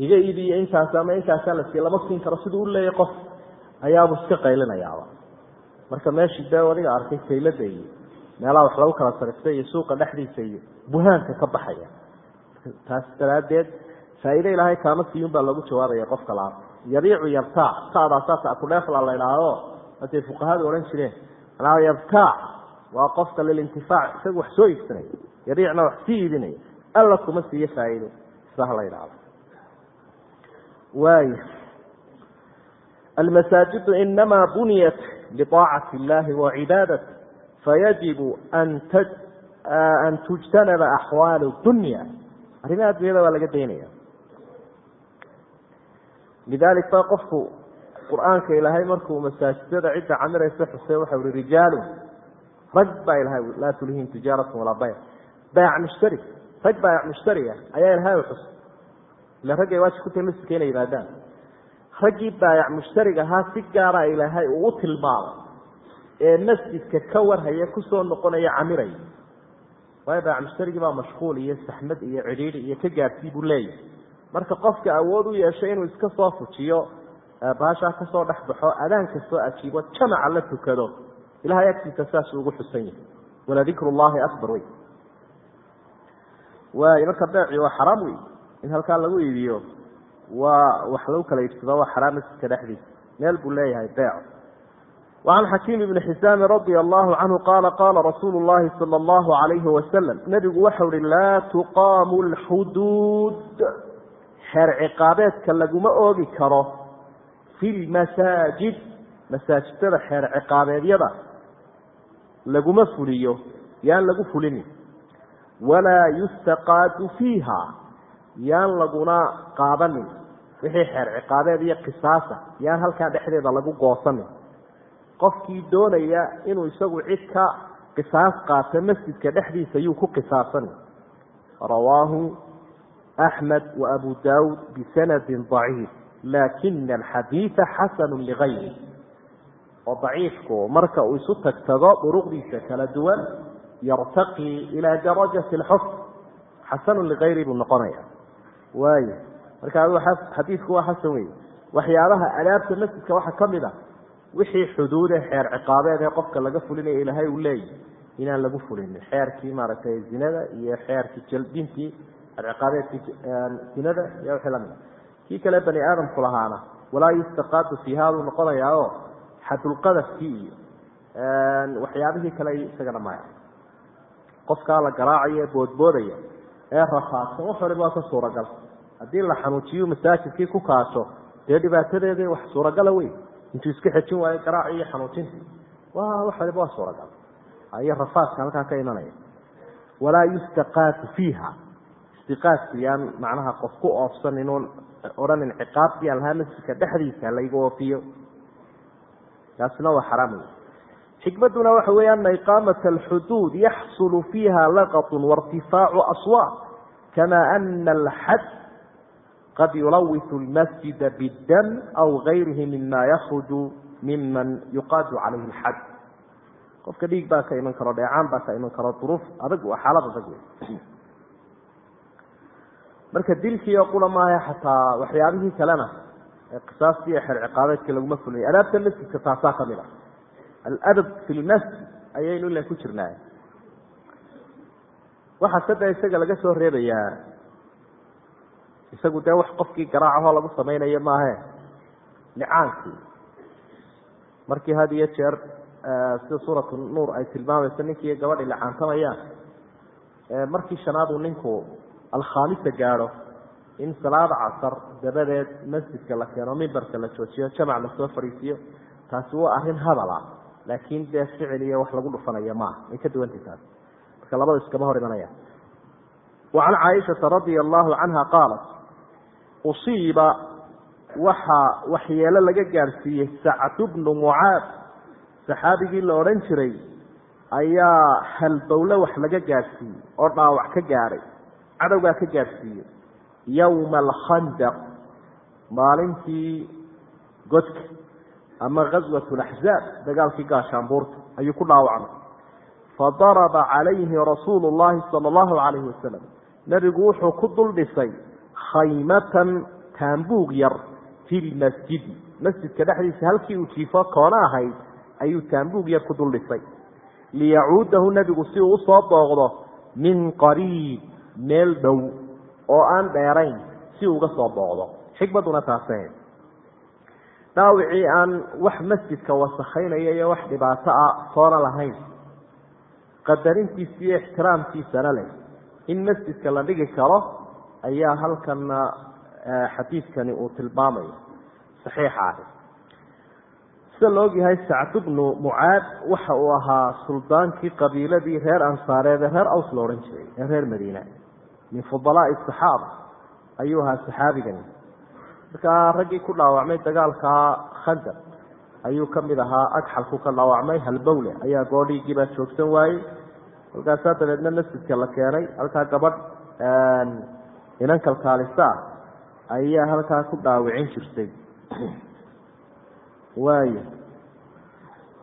Iga iibiyo intaas ama intaasaa la siiya lama siin karo siduu u leeyahy qof ayaabuu iska qaylinayaaba marka meeshii dee adiga arkay saylada iyo meelaha wax lagu kala sarifta iyo suuqa dhexdiisa iyo buhaanka ka baxaya. Taas daraaddeed faa'iide ilaahay kaama siiyun baa lagu jawaabaya qofka la yabiicu yabtaac taadaasaa kudheefla la idhaahdo hadday fuqahadu odhan jireen. Manaa yabtaac waa qofka lilintifaac isagu wax soo iibsanaya yabiicna wax sii iibinaya alla kuma siiyo faa'iido sidaa la idhaahdo waaya almasaajidu inamaa buniyat liطaacati illahi wacibaadat fayajibu an tujtanaba axwaalu dunya arrimaha addunyada waa laga daynaya lidalik ba qofku qur'aanka ilaahay markuu masaajidada cidda camiraysa xusey waxau hi rijaalu rag baa ilahay laa tulihim tijaaratu walaa bayc baac mushtari rag baac mushtariga ayaa ilahay xusay ila raggay waajib ku tahay masjidka inay yimaadaan raggii baayac mushtariga ahaa si gaara ilaahay uu u tilmaamay ee masjidka ka warhaya ku soo noqonaya camiraya. Waayo baayac mushtarigii baa mashquul iyo saxmad iyo cidhiidhi iyo ka gaarhsii buu leeyahay. Marka qofka awood u yeeshay inuu iska soo fujiyo baashaa ka soo dhex baxo adaan kastoo ajiibo jamaca la tukado. Ilahay agtiisa saasuu ugu xusan yahay. Waladikru llahi akbar wey. Waay marka beeci waa xaraam wey. In halkaa lagu iibiyo waa wax lagu kala iibsado waa xaraam masjidka dhexdiisa. Meel buu leeyahay beeco. Wacan xakiim ibni xisaami radia allahu canhu qaala qaala rasuulu llahi sala allahu alayhi wasalam nebigu waxau hi laa tuqaamu alxuduud xeer ciqaabeedka laguma oogi karo fi lmasaajid masaajidada xeer ciqaabeedyada laguma fuliyo yaan lagu fulinin. Walaa yustaqaadu fiiha yaan laguna qaadanin wixii xeer ciqaabeed iyo qisaasa yaan halkaa dhexdeeda lagu goosanin qofkii doonaya inuu isagu cid ka qisaas qaato masjidka dhexdiisa yuu ku qisaasanay. Rawaahu axmed wa abu daawud bisanadin daciif laakina alxadiida xasanu ligayri oo daciifku marka uu isu tagtago duruqdiisa kala duwan yartaqii ilaa darajati alxukm xasanu ligayri buu noqonaya waayo marka xadiidku waa xasan wey waxyaabaha adaabta masjidka waxaa ka mid a wixii xuduude xeer ciqaabeed ee qofka laga fulinaya ilaahay uu leeyahy inaan lagu fulinin xeerkii maaragtay zinada iyo xeerkii jaldintii xeerciqaabeedkii zinada iyo wixii lamida kii kale bani aadamku lahaana walaa yustaqaadu fiiha buu noqonayaa oo xadulqadafkii iyo waxyaabihii kale isagana maya qofkaa la garaacayo ee boodboodaya ee rafaadsan wax waliba waa ka suuragal haddii la xanuujiyo masaajidkii ku kaasho dee dhibaatadeeda wax suuragala wey intuu iska xejin waayo garaaci iyo xanuujinti wa wax waliba waa suuragal. Iyo rafaadka halkaa ka imanaya. Walaa yustaqaadu fiiha. Istiqaadku yaan macnaha qof ku oofsanin oon odhanin ciqaabtii aan lahaa masjidka dhexdiisa laygu oofiyo. Taasina waa xaraam wey xikmaduna waxa weeye ana iqaamat alxuduud yaxsulu fiiha laqatu wairtifaacu aswaat kama ana alxad qad yulawitu lmasjida biddam aw gayrihi mima yakruju miman yuqaadu calayhi alxad qofka dhiig baa ka iman karo dheecaan baa ka iman karo duruuf adag waa xaalad adag wey marka dilkii oo qula maaha xataa waxyaabihii kalena ee qisaastii iyo xeer ciqaabeedka laguma fulinayo adaabta masjidka taasaa ka mid ah aladab fi lmasjid ayaynu ila ku jirnaa waxaa sada isaga laga soo reebayaa isagu dee wax qofkii garaacahoo lagu samaynayo maahe? Nicaankii markii had iyo jeer sida suuratu nuur ay tilmaamayso ninkii gabadhi licaantamayaan markii shanaad uu ninku alkhaamisa gaadho in salaada casar dabadeed masjidka la keeno mimbarka la joojiyo jamac la soo fariisiyo taasi waa arrin hadala laakiin dee ficil iyo wax lagu dhufanayo maaha way ka duwantay taas marka labada iskama hor imanayaan wacan caaishata radia allahu canha qaalat usiiba waxaa waxyeelo laga gaadhsiiyey sacdu bnu mucaad saxaabigii la odhan jiray ayaa halbowle wax laga gaadhsiiyey oo dhaawac ka gaadhay cadowgaa ka gaadhsiiyey yowma alkhandaq maalintii godka ama gaswat laxzaab dagaalkii gaashaanbuurta ayuu ku dhaawacmay. Fadaraba calayhi rasuulu llahi sala allahu calayhi wasalam nebigu wuxuu ku dul dhisay khaymatan taambuug yar fi lmasjidi masjidka dhexdiisa halkii uu jiifo koona ahayd ayuu taambuug yar ku dul dhisay. Liyacuudahu nebigu si uu u soo booqdo min qariib meel dhow oo aan dheerayn si uga soo booqdo. Xikmaduna taase dhaawicii aan wax masjidka wasakhaynaya iyo wax dhibaato ah toona lahayn. Qadarintiisa iyo ixtiraamkiisana leh. In masjidka la dhigi karo ayaa halkana xadiidkani uu tilmaamayo. Saxiixa ahi sida la ogyahay sacdu bnu mucaad waxa uu ahaa suldaankii qabiiladii reer ansaareed ee reer aws la odhan jiray ee reer madiina. Min fudalaai saxaaba ayuu ahaa saxaabigani. Markaa raggii ku dhaawacmay dagaalka khandaq ayuu ka mid ahaa agxalku ka dhaawacmay halbowle ayaa goodhiigiibaa joogsan waayey. Halkaasaa dabeedna masjidka la keenay halkaa gabadh inan kalkaalisa ah ayaa halkaa ku dhaawicin jirtay. Waayo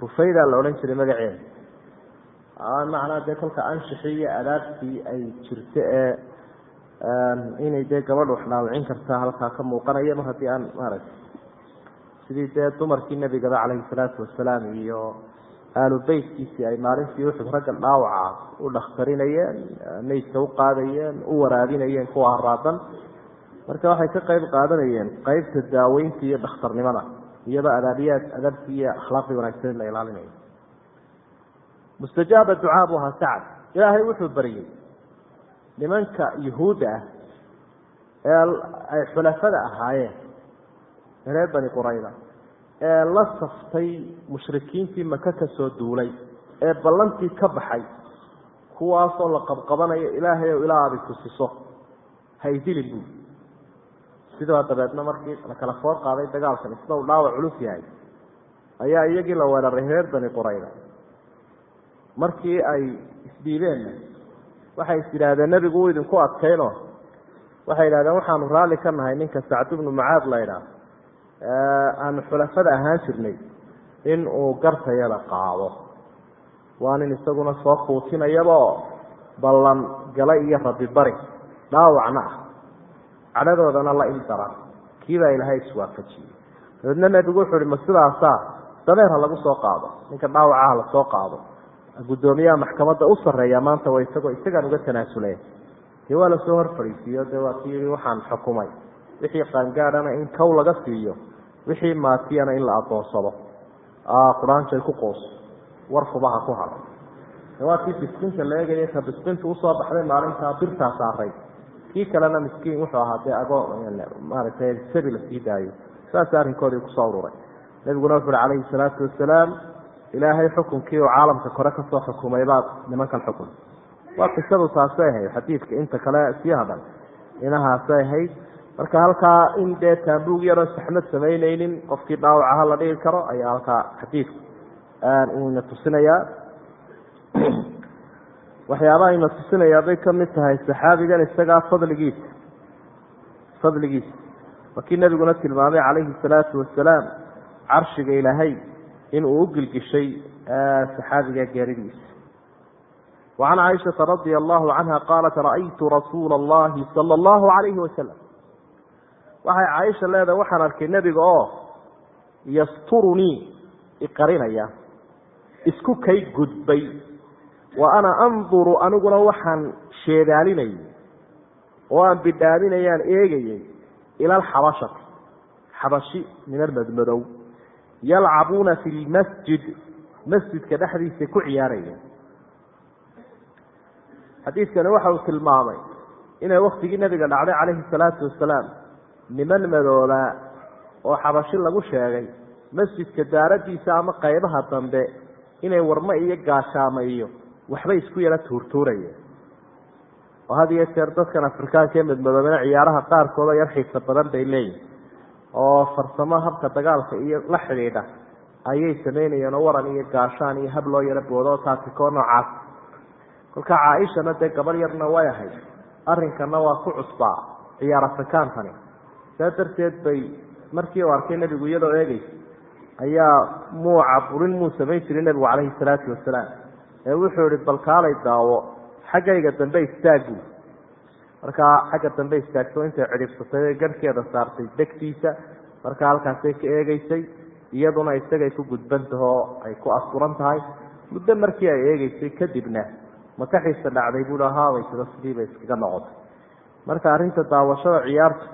rufaydaa la odhan jiray magaceeda. Macnaa dee kolka anshixii iyo adaabtii ay jirto ee inay dee gabadh wax dhaawicin kartaa halkaa ka muuqanaya mar haddii aan maaragtay sidii dee dumarkii nebigaba calayhi salaatu wasalaam iyo aalu beytkiisii ay maalintii uxud ragga dhaawaca u dhakhtarinayeen meydka u qaadayeen u waraabinayeen kuwa haraadan marka waxay ka qayb qaadanayeen qeybta daaweynta iyo dhakhtarnimada iyadoo adaabiyaad adabkii iyo akhlaaqdii wanaagsan la ilaalinayo mustajaaba ducaa buu ahaa sacad. Ilaahay wuxuu baryey nimanka yuhuudda ah ee ay xulafada ahaayeen reer bani qurayda ee la saftay mushrikiintii maka ka soo duulay ee ballantii ka baxay kuwaasoo la qabqabanayo ilaahay ow ilaa aadi tusiso. Haydilin buui sidoo dabeedna markii la kala foor qaaday dagaalkan isna uu dhaawac culus yahay ayaa iyagii la weeraray reer bani qurayda markii ay isdhiibeenna waxay is yidhaahdeen nebigu uu idinku adkayno. Waxay yidhahdeen waxaanu raalli ka nahay ninka sacd bnu mucaad la ydhaah aanu xulafada ahaan jirnay in uu gartayada qaado. Waa nin isaguna soo kuutinayaboo ballan galay iyo rabi bari dhaawacna ah. Cadhadoodana la indara kiibaa ilaahay iswaafajiyey. Dabeedna nebigu wuxuu ihi ma sidaasaa dameer ha lagu soo qaado. Ninka dhaawacaha la soo qaado. Guddoomiyaha maxkamadda u sarreeya maanta waa isagoo isagaan uga tanaasule dee waa la soo hor fadhiisiiyo dee waa ki yii waxaan xukumay wixii qaangaadhana in kow laga siiyo wixii maatiyana in la adoonsado quraanjay ku quuso war fubaha ku hado waa kii biskinta la ka biskinta u soo baxday maalintaa birtaa saaray. Kii kalena miskiin wuxuu ahaa dee agoo maaragtay sabi la sii daayo. Saas arrinkoodii ku soo ururay. Nabiguna wuxu uhi calayhi salaatu wasalaam ilaahay xukunkii uu caalamka kore ka soo xukumay baad nimankan xukun. Waa qisadu taasay ahayd xadiidka inta kale sii hadhan inahaasay ahayd marka halkaa in dee taambuug yaroo saxmad samaynaynin qofkii dhaawacaha la dhigi karo ayaa halkaa xadiidku ina tusinayaa waxyaabaha ina tusinayaa bay ka tahay saxaabigan isagaa fadligiisa fadligiisa wakii nebiguna tilmaamay calayhi salaatu wasalaam carshiga ilaahay inuu u gilgishay saxaabiga geeridiisa wacan caaishata radia allahu canha qaalat ra'aytu rasuula allahi sala allahu calayhi wasalam waxay caaisha leedahay waxaan arkay nebiga oo yasturunii iqarinaya isku kay gudbay. Wa ana anduru aniguna waxaan sheedaalinayay oo aan bidhaaminayaan eegayay ila alxabashati xabashi niman madmadow. Yalcabuuna fi lmasjid masjidka dhexdiisa ku ciyaarayeen xadiidkani waxa uu tilmaamay inay waktigii nabiga dhacday calayhi salaatu wasalaam niman madoobaa oo xabashi lagu sheegay masjidka daaradiisa ama qaybaha dambe inay warmo iyo gaashaama iyo waxbay isku yara tuurtuurayeen. Oo had iyo jeer dadkan afrikaanka ee madmadoobena ciyaaraha qaarkooda yar xiisa badan bay leeyihiin oo farsamo habka dagaalka iyo la xidhiidha ayay samaynayeen oo waran iyo gaashaan iyo hab loo yaro boodo taatikoo noocaas. Kolka caaishana dee gabal yarna way ahayd arrinkana waa ku cusbaa ciyaar afrikaankani saa darteed bay markii uu arkay nebigu iyadoo eegeysa ayaa muu caburin muu samayn jirin nebigu calayhi salaatu wasalaam. Ee wuxuu ihi bal kaalay daawo xaggayga dambe istaagu markaa xagga dambe istaagto intay cidhibsatay garhkeeda saartay degtiisa markaa halkaasay ka eegeysay iyaduna isagay ku gudbantahoo ay ku asturan tahay. Muddo markii ay eegeysay kadibna makaxiisa dhacday buu haabay sida sidiiba iskaga noqotay. Marka arrinta daawashada ciyaarta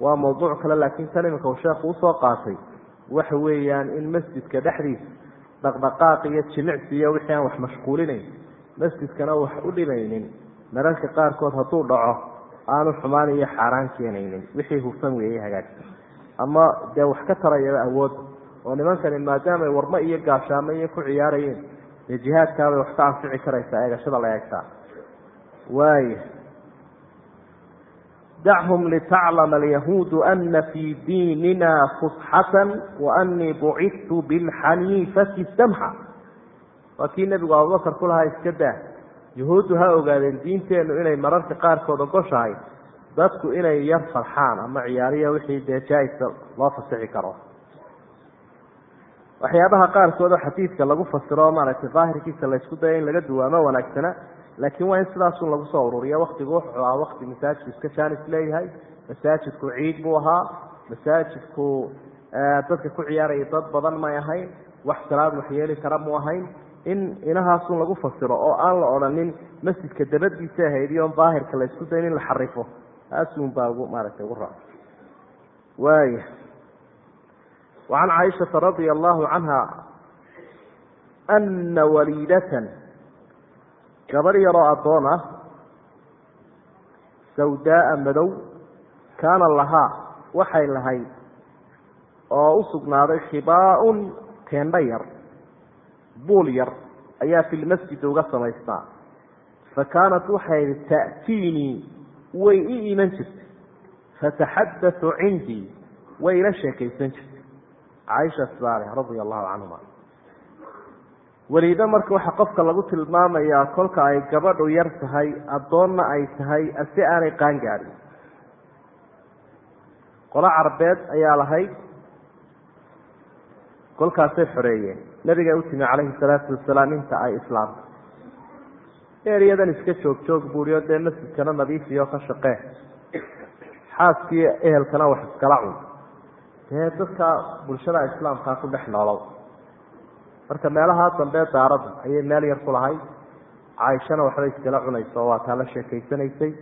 waa mawduuc kale laakiin tan iminka uu sheekhu u soo qaatay. Waxa weeyaan in masjidka dhexdiisa dhaqdhaqaaq iyo jimicsi iyo wixii aan wax mashquulinayn masjidkana wax u dhimaynin mararka qaarkood hadduu dhaco aanu xumaan iyo xaaraan keenaynin. Wixii hufan weeye hagaagsan ama dee wax ka tarayaba awoodda oo nimankani maadaamay warmo iyo gaashaamo iyo ku ciyaarayeen dee jihaadkaabay wax ka anfici karaysaa eegashada la eegtaa. Waaya dachum litaclama alyahuudu ana fii diinina fusxatan waanii bucidtu bilxaniifati samxa waa kii nebigu abubakar ku lahaa iska daa yuhuuddu ha ogaadeen diinteennu inay mararka qaarkood ogoshahay dadku inay yar farxaan ama ciyaariya wixii dee jaa-isa loo fasixi karo waxyaabaha qaarkood oo xadiidka lagu fasiro maaragtay daahirkiisa laysku daya in laga duwaamo wanaagsana laakiin waa in sidaasun lagu soo ururiya waktigu wuxuu ahaa wakti masaajidku iska jaanis leeyahay masaajidku ciid buu ahaa masaajidku dadka ku ciyaaraya dad badan may ahayn wax salaad wax yeeli kara mu ahayn. In inahaasun lagu fasiro oo aan la odhanin masjidka dabadiisa ahayd iyo daahirka la isku dayn in la xarifo. Taasun baa ugu maaragtay ugu raac waaya wacan caaishata radia allahu canha ana waliidatan gabarh yaroo addoon ah sawdaaa madow kaana lahaa waxay lahayd oo u sugnaaday khibaaun teendho yar buul yar ayaa fi lmasjid uga samaystaa fa kaanat waxay ta'tiinii way i iman jirtay. Fataxadatu cindii way ila sheekaysan jirtay caaisha saale radia allahu canhuma weliida marka waxaa qofka lagu tilmaamayaa kolka ay gabadhu yar tahay addoonna ay tahay si aanay qaangaadhin. Qolo carbeed ayaa lahayd. Kolkaasay xoreeyeen. Nabiga u timi calayhi salaatu wasalaam inta ay islaamta eryadan iska joog joog buuriyo dee masjidkana nadiifiyo ka shaqee. Xaaskii ehelkana wax iskala cun dee dadka bulshada islaamkaa ku dhex noolow marka meelaha dambe daaradda ayay meel yar ku lahayd. Caaishana waxbay iskala cunayso waa taa sheekaysanaysay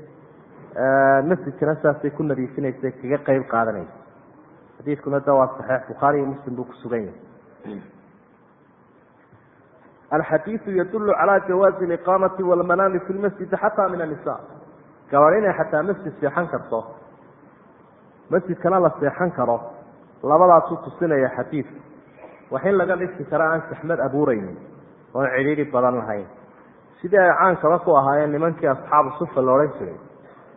masjidkana saasay ku nadiifinaysay kaga qeyb qaadanaysa. Xadiidkuna da waa saxiix bukhaari iyo muslim buu ku sugan yahay. Alxadiidu yadulu calaa jawaazi liqaamati walmanaami fi lmasjidi xataa min annisa gabadh inay xataa masjid seexan karto. Masjidkana la seexan karo labadaasuu tusinaya xadiidka wax in laga dhisi kara aan saxmad abuureynin oon cidhiiri badan lahayn. Sidii ay caankaba ku ahaayeen nimankii asxaabu sufa la odhan jiray.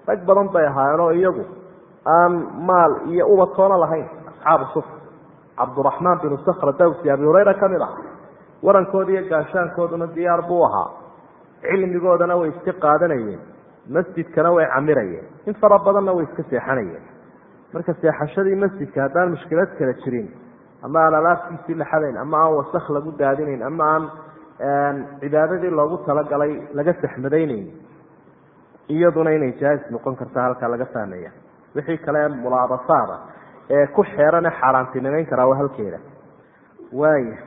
Rag badan bay ahaayeen oo iyagu aan maal iyo ubatoona lahayn asxaabu sufa cabduraxmaan binu sakra dawsi abi hurayra ka mid ah. Warankooda iyo gaashaankooduna diyaar buu ahaa. Cilmigoodana way iska qaadanayeen. Masjidkana way camirayeen. In fara badanna way iska seexanayeen marka seexashadii masjidka haddaan mushkilad kala jirin ama aan alaabtiisii la xadayn ama aan wasak lagu daadinayn ama aan cibaadadii loogu talagalay laga saxmadaynayn iyaduna inay jaais noqon karta halkaa laga fahmaya wixii kale mulaabasaada ee ku xeerane xaaraantinimeyn karaa waa halkeeda. Waaya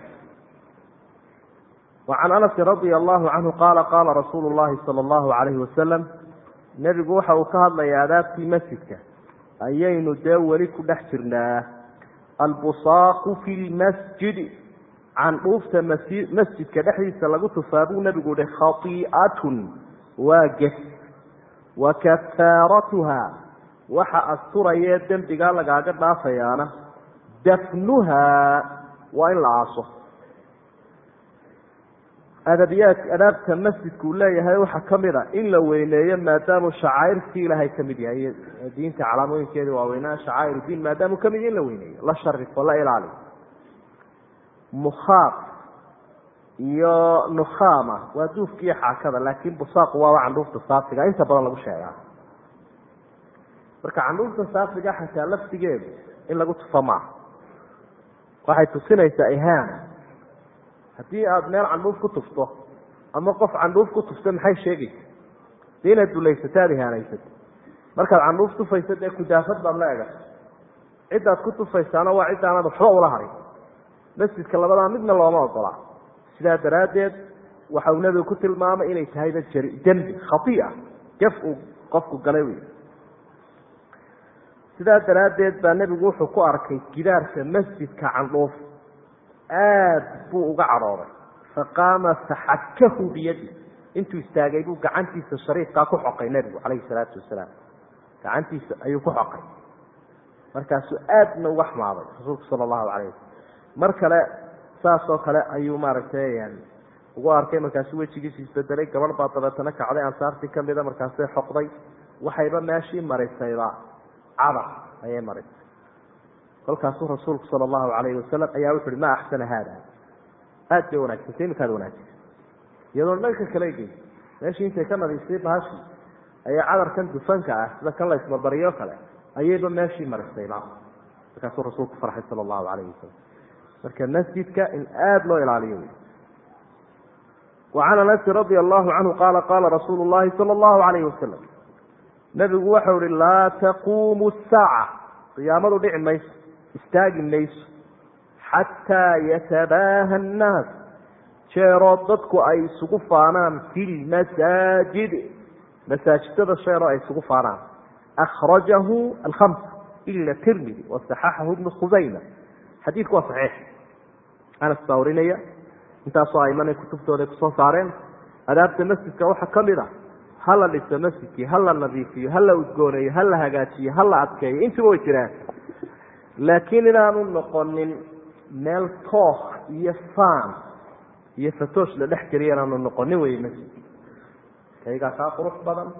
wacan anasi radia allahu canhu qaala qaala rasuulu llahi sala allahu calayhi wasalam nebigu waxa uu ka hadlaya adaabtii masjidka ayaynu dee weli ku dhex jirnaa. Albusaaqu fi lmasjidi candhuufta masjidka dhexdiisa lagu tufaa buu nebigu uhi khatii'atun waa ges wa kafaaratuha. Waxa asturayee dembigaa lagaaga dhaafayaana. Dafnuhaa waa in la aaso adabiyaad adaabta masjidku leeyahay waxaa ka mid a in la weyneeyo maadaamu shacairtii ilaahay ka mid yahay diinta calaamooyinkeedii waaweynaa shacaair diin maadaamuu ka mid yahy in la weyneeyo la sharifo la ilaaliyo. Mukhaaq iyo nukhama waa duufka iyo xaakada laakin busaaqu waaba candhuufta saafiga inta badan lagu sheegaa. Marka candhuufta saafiga xataa laftigeedu in lagu tufo maaha waxay tusinaysaa ihaana haddii aada meel candhuuf ku tufto ama qof candhuuf ku tufto maxay sheegaysa? Dee inaad dulaysato aada ihaanaysato markaad candhuuf tufaysa dee kudaafad baad la egatay ciddaad ku tufaysaana waa ciddaanaad waxba ula harin. Masjidka labadaa midna looma ogolaa sidaa daraaddeed waxa uu nebigu ku tilmaamay inay tahayba dembi khatia gaf uu qofku galay wey sidaa daraaddeed baa nebigu wuxuu ku arkay gidaarka masjidka candhuuf aad buu uga cadhooday faqaama faxakahu biyadi intuu istaagay buu gacantiisa shariifkaa ku xoqay nebigu calayhi salaatu wasalaam. Gacantiisa ayuu ku xoqay. Markaasuu aadna uga xumaaday rasuulku sala allahu calayh wasalam mar kale saas oo kale ayuu maaragtay ugu arkay markaasuu wejigiisu isbedelay gabadh baa dabeetana kacday ansaartii kamida markaasay xoqday. Waxayba meeshii marisayba cadar ayay marisay kolkaasuu rasuulku sala allahu calayhi wasalam ayaa wuxu uhi ma axsana haada. Aad bay wanaagsantay iminkaad wanaajisa iyadoon dhanka kale gey meeshii intay ka nadiisay bahashi ayaa cadarkan dufanka ah sida kan la isbarbariyo kale ayayba meeshii marisayba markaasuu rasuulku farxay sala allahu calayhi wasalam marka masjidka in aada loo ilaaliyo wacan anasi radia allahu canhu qaala qaala rasuulu llahi sala allahu calayhi wasalam nebigu waxau ihi laa taquumu saaca qiyaamadu dhici mayso istaagi mayso. Xataa yatabaaha annaas. Jeeroo dadku ay isugu faanaan fi lmasaajid masaajidada sheeroo ay isugu faanaan. Akhrajahu alkhams ila tirmidi wasaxaxahu ibnu khusayma xadiidku waa saxiix. Anas baa warinaya. Intaasoo aimanay kutubtooda ku soo saareen. Adaabta masjidka waxaa ka mid a ha la dhiso masjidkii ha la nadiifiyo ha la udgooneeyo ha la hagaajiyo ha la adkeeyo intuba way jiraan laakiin inaanu noqonin meel tooh iyo faan iyo fatoosh la dhex geliya inaanu noqonin wey masjidki kaygaa kaa qurux badan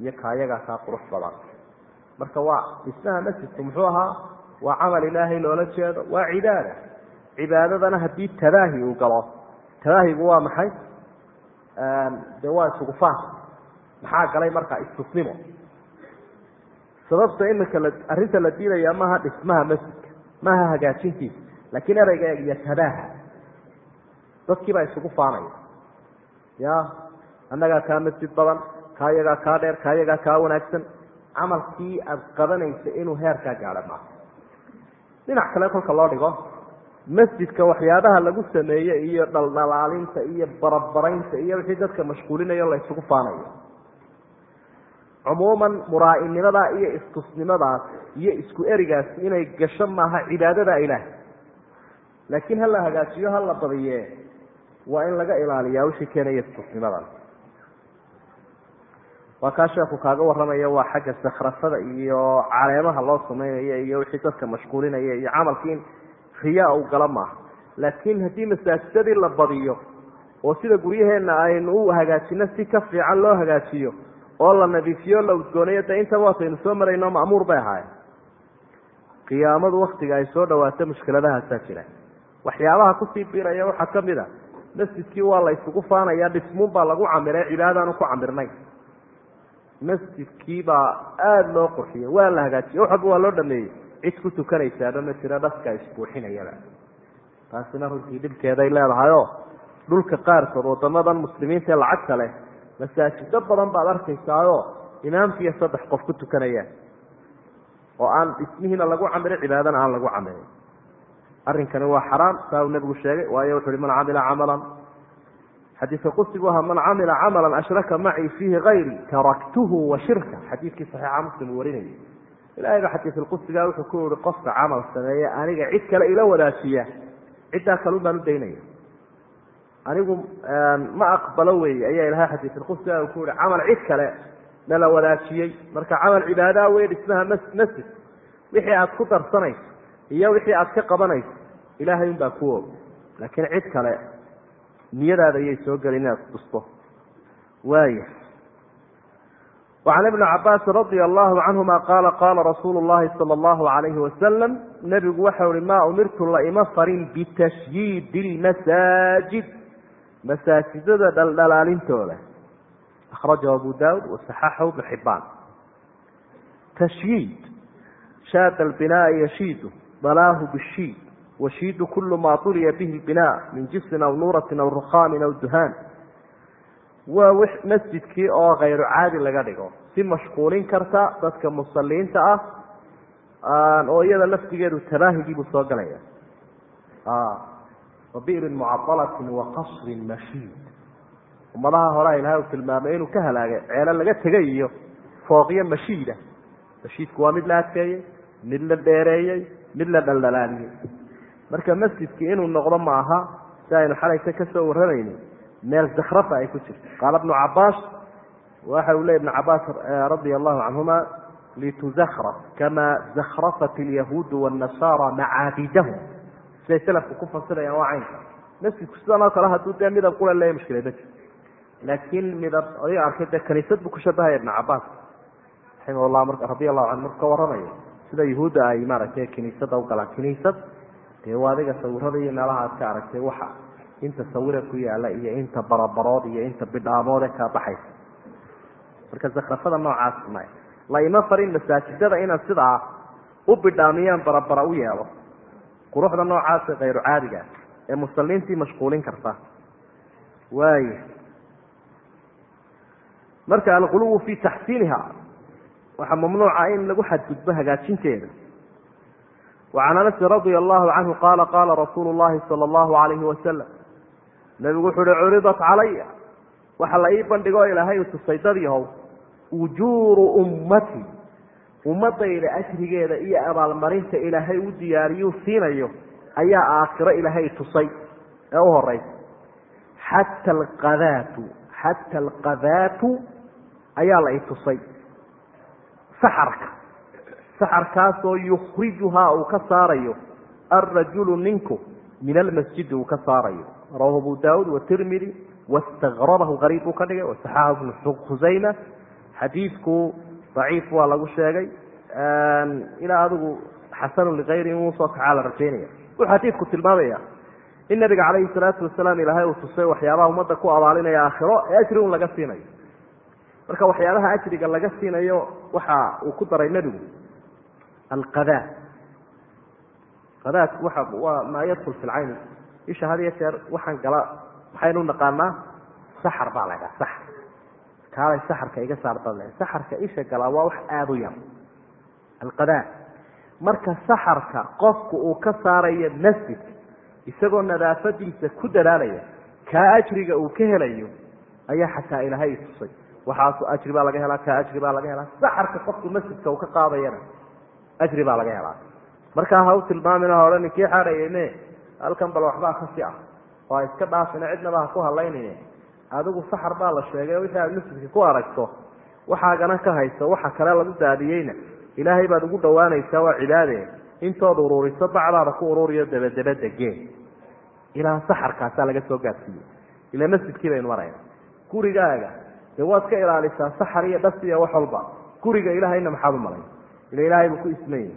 iyo kaayagaa kaa qurux badan. Marka waa dhismaha masjidku muxuu ahaa? Waa camal ilaahay loola jeedo waa cibaada. Cibaadadana haddii tabaahi uu galo tabaahigu waa maxay? De waa isugu faan maxaa galay markaa istusnimo sababta imika la arrinta la diidaya maaha dhismaha masjidka maaha hagaajintiisa laakiin ereyga iyo tabaaha dadkii baa isugu faanaya. Ya annagaa kaa masjid badan kaayagaa kaa dheer kaayagaa kaa wanaagsan camalkii aada qabanaysa inuu heerkaa gaadha maaha dhinac kale kolka loo dhigo masjidka waxyaabaha lagu sameeye iyo dhaldhalaalinta iyo barabaraynta iyo wixii dadka mashquulinayo la isugu faanayo cumuuman muraa'inimadaa iyo istusnimadaas iyo isku erigaas inay gasho maaha cibaadada ilaah laakiin ha la hagaajiyo ha la badiye waa in laga ilaaliyaa wixii keenaya istusnimadan waa kaa sheeku kaaga warramaya waa xagga sakrafada iyo caleemaha loo sameynaya iyo wixii dadka mashquulinaya iyo camalkii in riyaa uu gala maaha laakiin haddii masaajidadii la badiyo oo sida guryaheenna aynu u hagaajino si ka fiican loo hagaajiyo oo la nadiifiyo la udgoonayo dee intaba waataynu soo marayno ma'muur bay ahaayeen. Qiyaamadu waktiga ay soo dhawaato mushkiladahaasaa jira. Waxyaabaha ku sii biiraya waxaa ka mid a masjidkii waa la isugu faanaya dhismuun baa lagu camiray cibaadadaanu ku camirnay. Masjidkii baa aada loo qurxiyey waa la hagaajiyey wax walba waa loo dhameeyey. Cid ku tukanaysaaba ma jiro dhaska isbuuxinayaba. Taasina runtii dhibkeeday leedahayoo dhulka qaarkood wadamadan muslimiinta ee lacagta leh masaajido badan baad arkaysaayoo imaamkiiyo saddex qof ku tukanayaan oo aan dhismihiina lagu camirin cibaadana aan lagu camirin arrinkani waa xaraam saa uu sheegay waayo wuxu uhi man camila camalan. Xadiidka qudsigu ahaa man camila camalan ashraka macii fiihi hayri taraktuhu wa shirka. Xadiidkii saxiixa muslim uu warinayay. Ilahay ba xadiisulqudsiga wuxuu ku yihi qofka camal sameeye aniga cid kale ila wadaajiya ciddaa kalun baan u daynaya anigu ma aqbalo wey ayaa ilahay xadiisulqudsiga ku yihi camal cid kale nala wadaajiyey. Marka camal cibaadaa wey dhismaha masjid wixii aad ku darsanayso iyo wixii aad ka qabanayso ilaahay unbaa ku og laakiin cid kale niyadaada ayay soo gelin inaad tusto waaya wacan ibni cabaasin radia allahu canhuma qaala qaala rasuulu llahi sala allahu alayhi wasalam nebigu waxau ihi maa umirtu la ima farin bitashyiidi lmasaajid masaajidada dhaldhalaalintooda akhrajahu abu daud wasaxaxahu bnu xibaan tashiid shaada albinaa yashiidu balaahu bishiid. Washiidu kulu maa duliya bihi lbinaa min jisin aw nuuratin aw rukhaamin aw duhaan. Waa w masjidkii oo khayru caadi laga dhigo. Si mashquulin karta dadka musaliinta ah oo iyada laftigeedu tabaahigiibuu soo galaya. Ah wa bi'rin mucadalatin wa qasrin mashiid. Ummadaha horea ilahay uu tilmaamay inuu ka halaagay ceelo laga tegay iyo fooqyo mashiida mashiidku waa mid la adkeeyey mid la dheereeyey mid la dhaldhalaaliyey marka masjidki inuu noqdo ma aha si aynu xalaysa ka soo warramayni meel zakrafa ay ku jirto. Qaala ibnu cabaas waxa uu ley ibnu cabaas radia allahu canhuma lituzakraf kama zakrafat alyahuudu wاnnasaara macaabidahum siday selafku ku fasirayaan waa caynka masjidku sidan oo kale hadduu dee midab kula leeya mushkilad ma jirto. Laakiin midab adiga arkay dee kaniisad buu ku shabahaya ibnu cabaas. Raximah llah radi allahu canhu marku ka sida yahuudda ay maaragtay kiniisada u galaan kiniisad dee waa adiga sawirada iyo meelaha aad ka aragtay waxa. Inta sawira ku yaalla iyo inta barabarood iyo inta bidhaamood ee kaa baxaysa. Marka zakrafada noocaas ma laima farin masaajidada inaad sidaa u bidhaamiyaan barabara u yeelo quruxda noocaasa kayru caadiga ee musaliintii mashquulin karta. Waaya marka alquluwu fi taxsiiniha waxaa mamnuuca in lagu xadgudbo hagaajinteeda. Wacan anasin radia allahu canhu qaala qaala rasuulu llahi sala allahu alayhi wasalam nebigu wuxuu uhi curidat calaya waxa la ii bandhigo ilaahay tusay dadyahow ujuuru ummati ummadayda ajrigeeda iyo abaalmarinta ilaahay u diyaariyuu siinayo ayaa aakhiro ilaahay tusay ee u horeysa xata alqadaatu xata alqadaatu ayaa la i tusay. Saxarka saxarkaasoo yukrijuhaa uu ka saarayo alrajulu ninku min almasjidi uu ka saarayo. Rawahu abu daauud watirmidi wastagrabahu qariib buu ka dhigay wasaxaxahu ibnu khusayma xadiidku daciif waa lagu sheegay ilaa adigu xasanu likayri inuu soo kacaa la rajaynaya. Wuxuu xadiidku tilmaamaya in nabiga calayhi salaatu wasalaam ilaahay uu tusay waxyaabaha ummadda ku abaalinaya aakhiro ee ajri un laga siinayo. Marka waxyaabaha ajriga laga siinayo waxa uu ku daray nebigu alqadaa qadaadku waxa waa maa yadkul fi isha had iyo jeer waxaan gala maxaynu naqaanaa saxar baa la ydhaha kaalay saxarka iga saar badle saxarka isha galaa waa wax aada u yar. Alqadaa marka saxarka qofku uu ka saarayo masjidka isagoo nadaafadiisa ku dadaalaya kaa ajriga uu ka helayo ayaa xataa ilaahay tusay waxaasu ajri baa laga helaa kaa ajri baa laga helaa. Saxarka qofku masjidka uu ka qaadayana ajri baa laga helaa. Markaa ha u tilmaamin ha odhani kii xaadhayene halkan bal waxbaa kasi ah oo iska dhaafina cidnaba ha ku hadlaynayne adigu saxar baa la sheegay wixii aad masjidka ku aragto waxaagana ka hayso waxa kale lagu daadiyeyna. Ilaahay baad ugu dhawaanaysaa waa cibaade. Intood ururiso bacdaada ku ururiyo dabadabada geen ilaa saxarkaasaa laga soo gaadsiiye ila masjidkii baynu marayna gurigaaga dee waad ka ilaalisaa saxar iyo dhas iyo wax walba. Guriga ilaahayna maxaad u malay? Ila ilaahay buu ku ismanya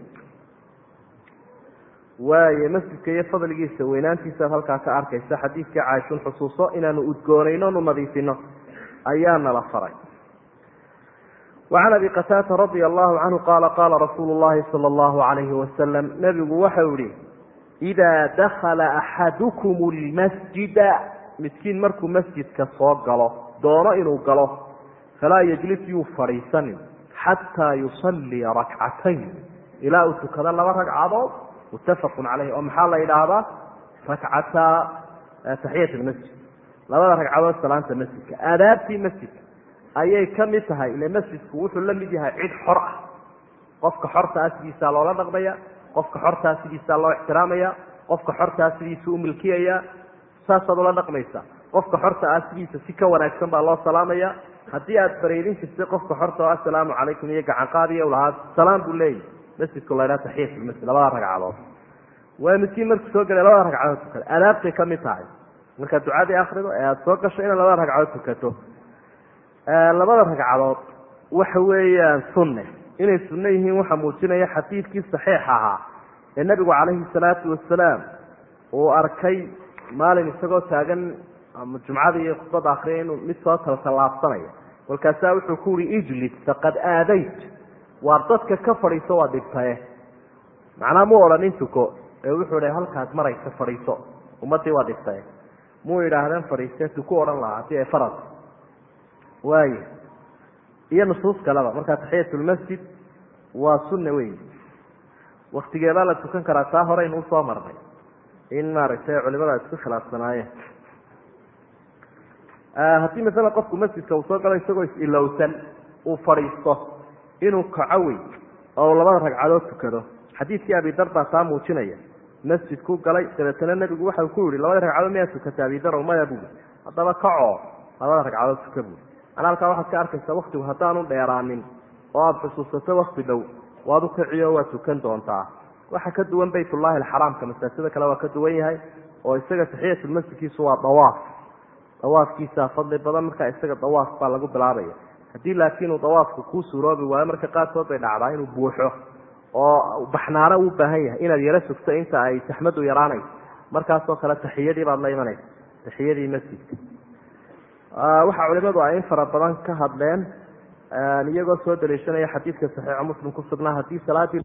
waaye masjidka iyo fadligiisa weynaantiisaad halkaa ka arkaysa xadiidkii caaishun xusuuso inaanu udgoonayno nu nadiifino ayaa nala faray. Wacan abi qataata radia allahu canhu qaala qaala rasuulu llahi sala allahu alayhi wasalam nebigu waxau yihi idaa dakala axadukum lmasjida midkiin markuu masjidka soo galo doono inuu galo falaa yejlis yuu fadhiisanin xataa yusalliya rakcatayn ilaa uu tukado laba ragcadood muttafaqun caleyh oo maxaa la yidhaahdaa? Rakcata taxiyat lmasjid. Labada ragcadood salaanta masjidka. Aadaabtii masjidka ayay ka mid tahay ile masjidku wuxuu la mid yahay cid xor ah. Qofka xortaa sidiisaa loola dhaqmaya qofka xortaa sidiisaa loo ixtiraamaya qofka xortaa sidiisu u milkiyaya saasaad ula dhaqmaysa. Qofka xorta ah sidiisa si ka wanaagsan baa loo salaamaya. Haddii aad bareydin jirtay qofka xorta oo assalaamu calaykum iyo gacanqaadiya lahaa salaam buu leeyahy masjidku la ydhaha taxiyatulmasjid labada ragcadood waa midkiin markuu soo galay labada ragcadood tukada adaabtay ka mid tahay. Markaad ducadii akrido ee aada soo gasho inaad labada ragcadood tukato labada ragcadood waxa weeyaan sunne. Inay sunno yihiin waxaa muujinaya xadiidkii saxiix ahaa ee nebigu calayhi salaatu wasalaam uu arkay maalin isagoo taagan jumcada iyo khudbada akriyay inuu mid soo taltallaabsanaya kolkaasaa wuxuu ku yihi ijlis faqad aadayt waar dadka ka fadhiiso waa dhibtaye macnaa mu odhanin tuko. Ee wuxuu hi halkaad maraysa fadhiiso. Ummadii waa dhibtaye muu idhaahdeen fadhiiste tuku odhan lahaa haddii ay faras waayo iyo nusuus kaleba markaa taxiyatulmasjid waa sunna wey waktigeebaa la tukan karaa taa horeynu u soo marnay. In maaragtay culimada isku khilaafsanaayeen. Haddii masala qofku masjidka uu soo galo isagoo is-ilowsan uu fadhiisto inuu kaco wey oo labada ragcadood tukado. Xadiidkii baa taa muujinaya masjidku galay dabeetana nebigu waxau ku yihi labada ragcadood miyaa tukata abidar maya buui haddaba kacoo labada ragcadood tuka buui manaa halkaa waxaad ka arkaysaa waktigu haddaanu dheeraanin oo aada xusuusato wakti dhow waad u kaciyo waad tukan doontaa. Waxa ka duwan baytullahi alxaraamka masaajida kale waa ka duwan yahay oo isaga taxiyatulmasjidkiisu waa dawaaf. Dawaafkiisaa fadli badan markaa isaga dawaaf baa lagu bilaabaya haddii laakiin uu dawaafku kuu suuroobi waayo marka qaarkood bay dhacdaa inuu buuxo oo baxnaano uu baahan yahay inaad yaro sugto inta ay saxmadu yaraanayso. Markaasoo kale taxiyadii baad la imanaysa. Taxiyadii masjidka. Waxaa culimadu ay in fara badan ka hadleen iyagoo soo daliishanaya xadiidka saxiixa muslim ku sugnaa haddii salaadii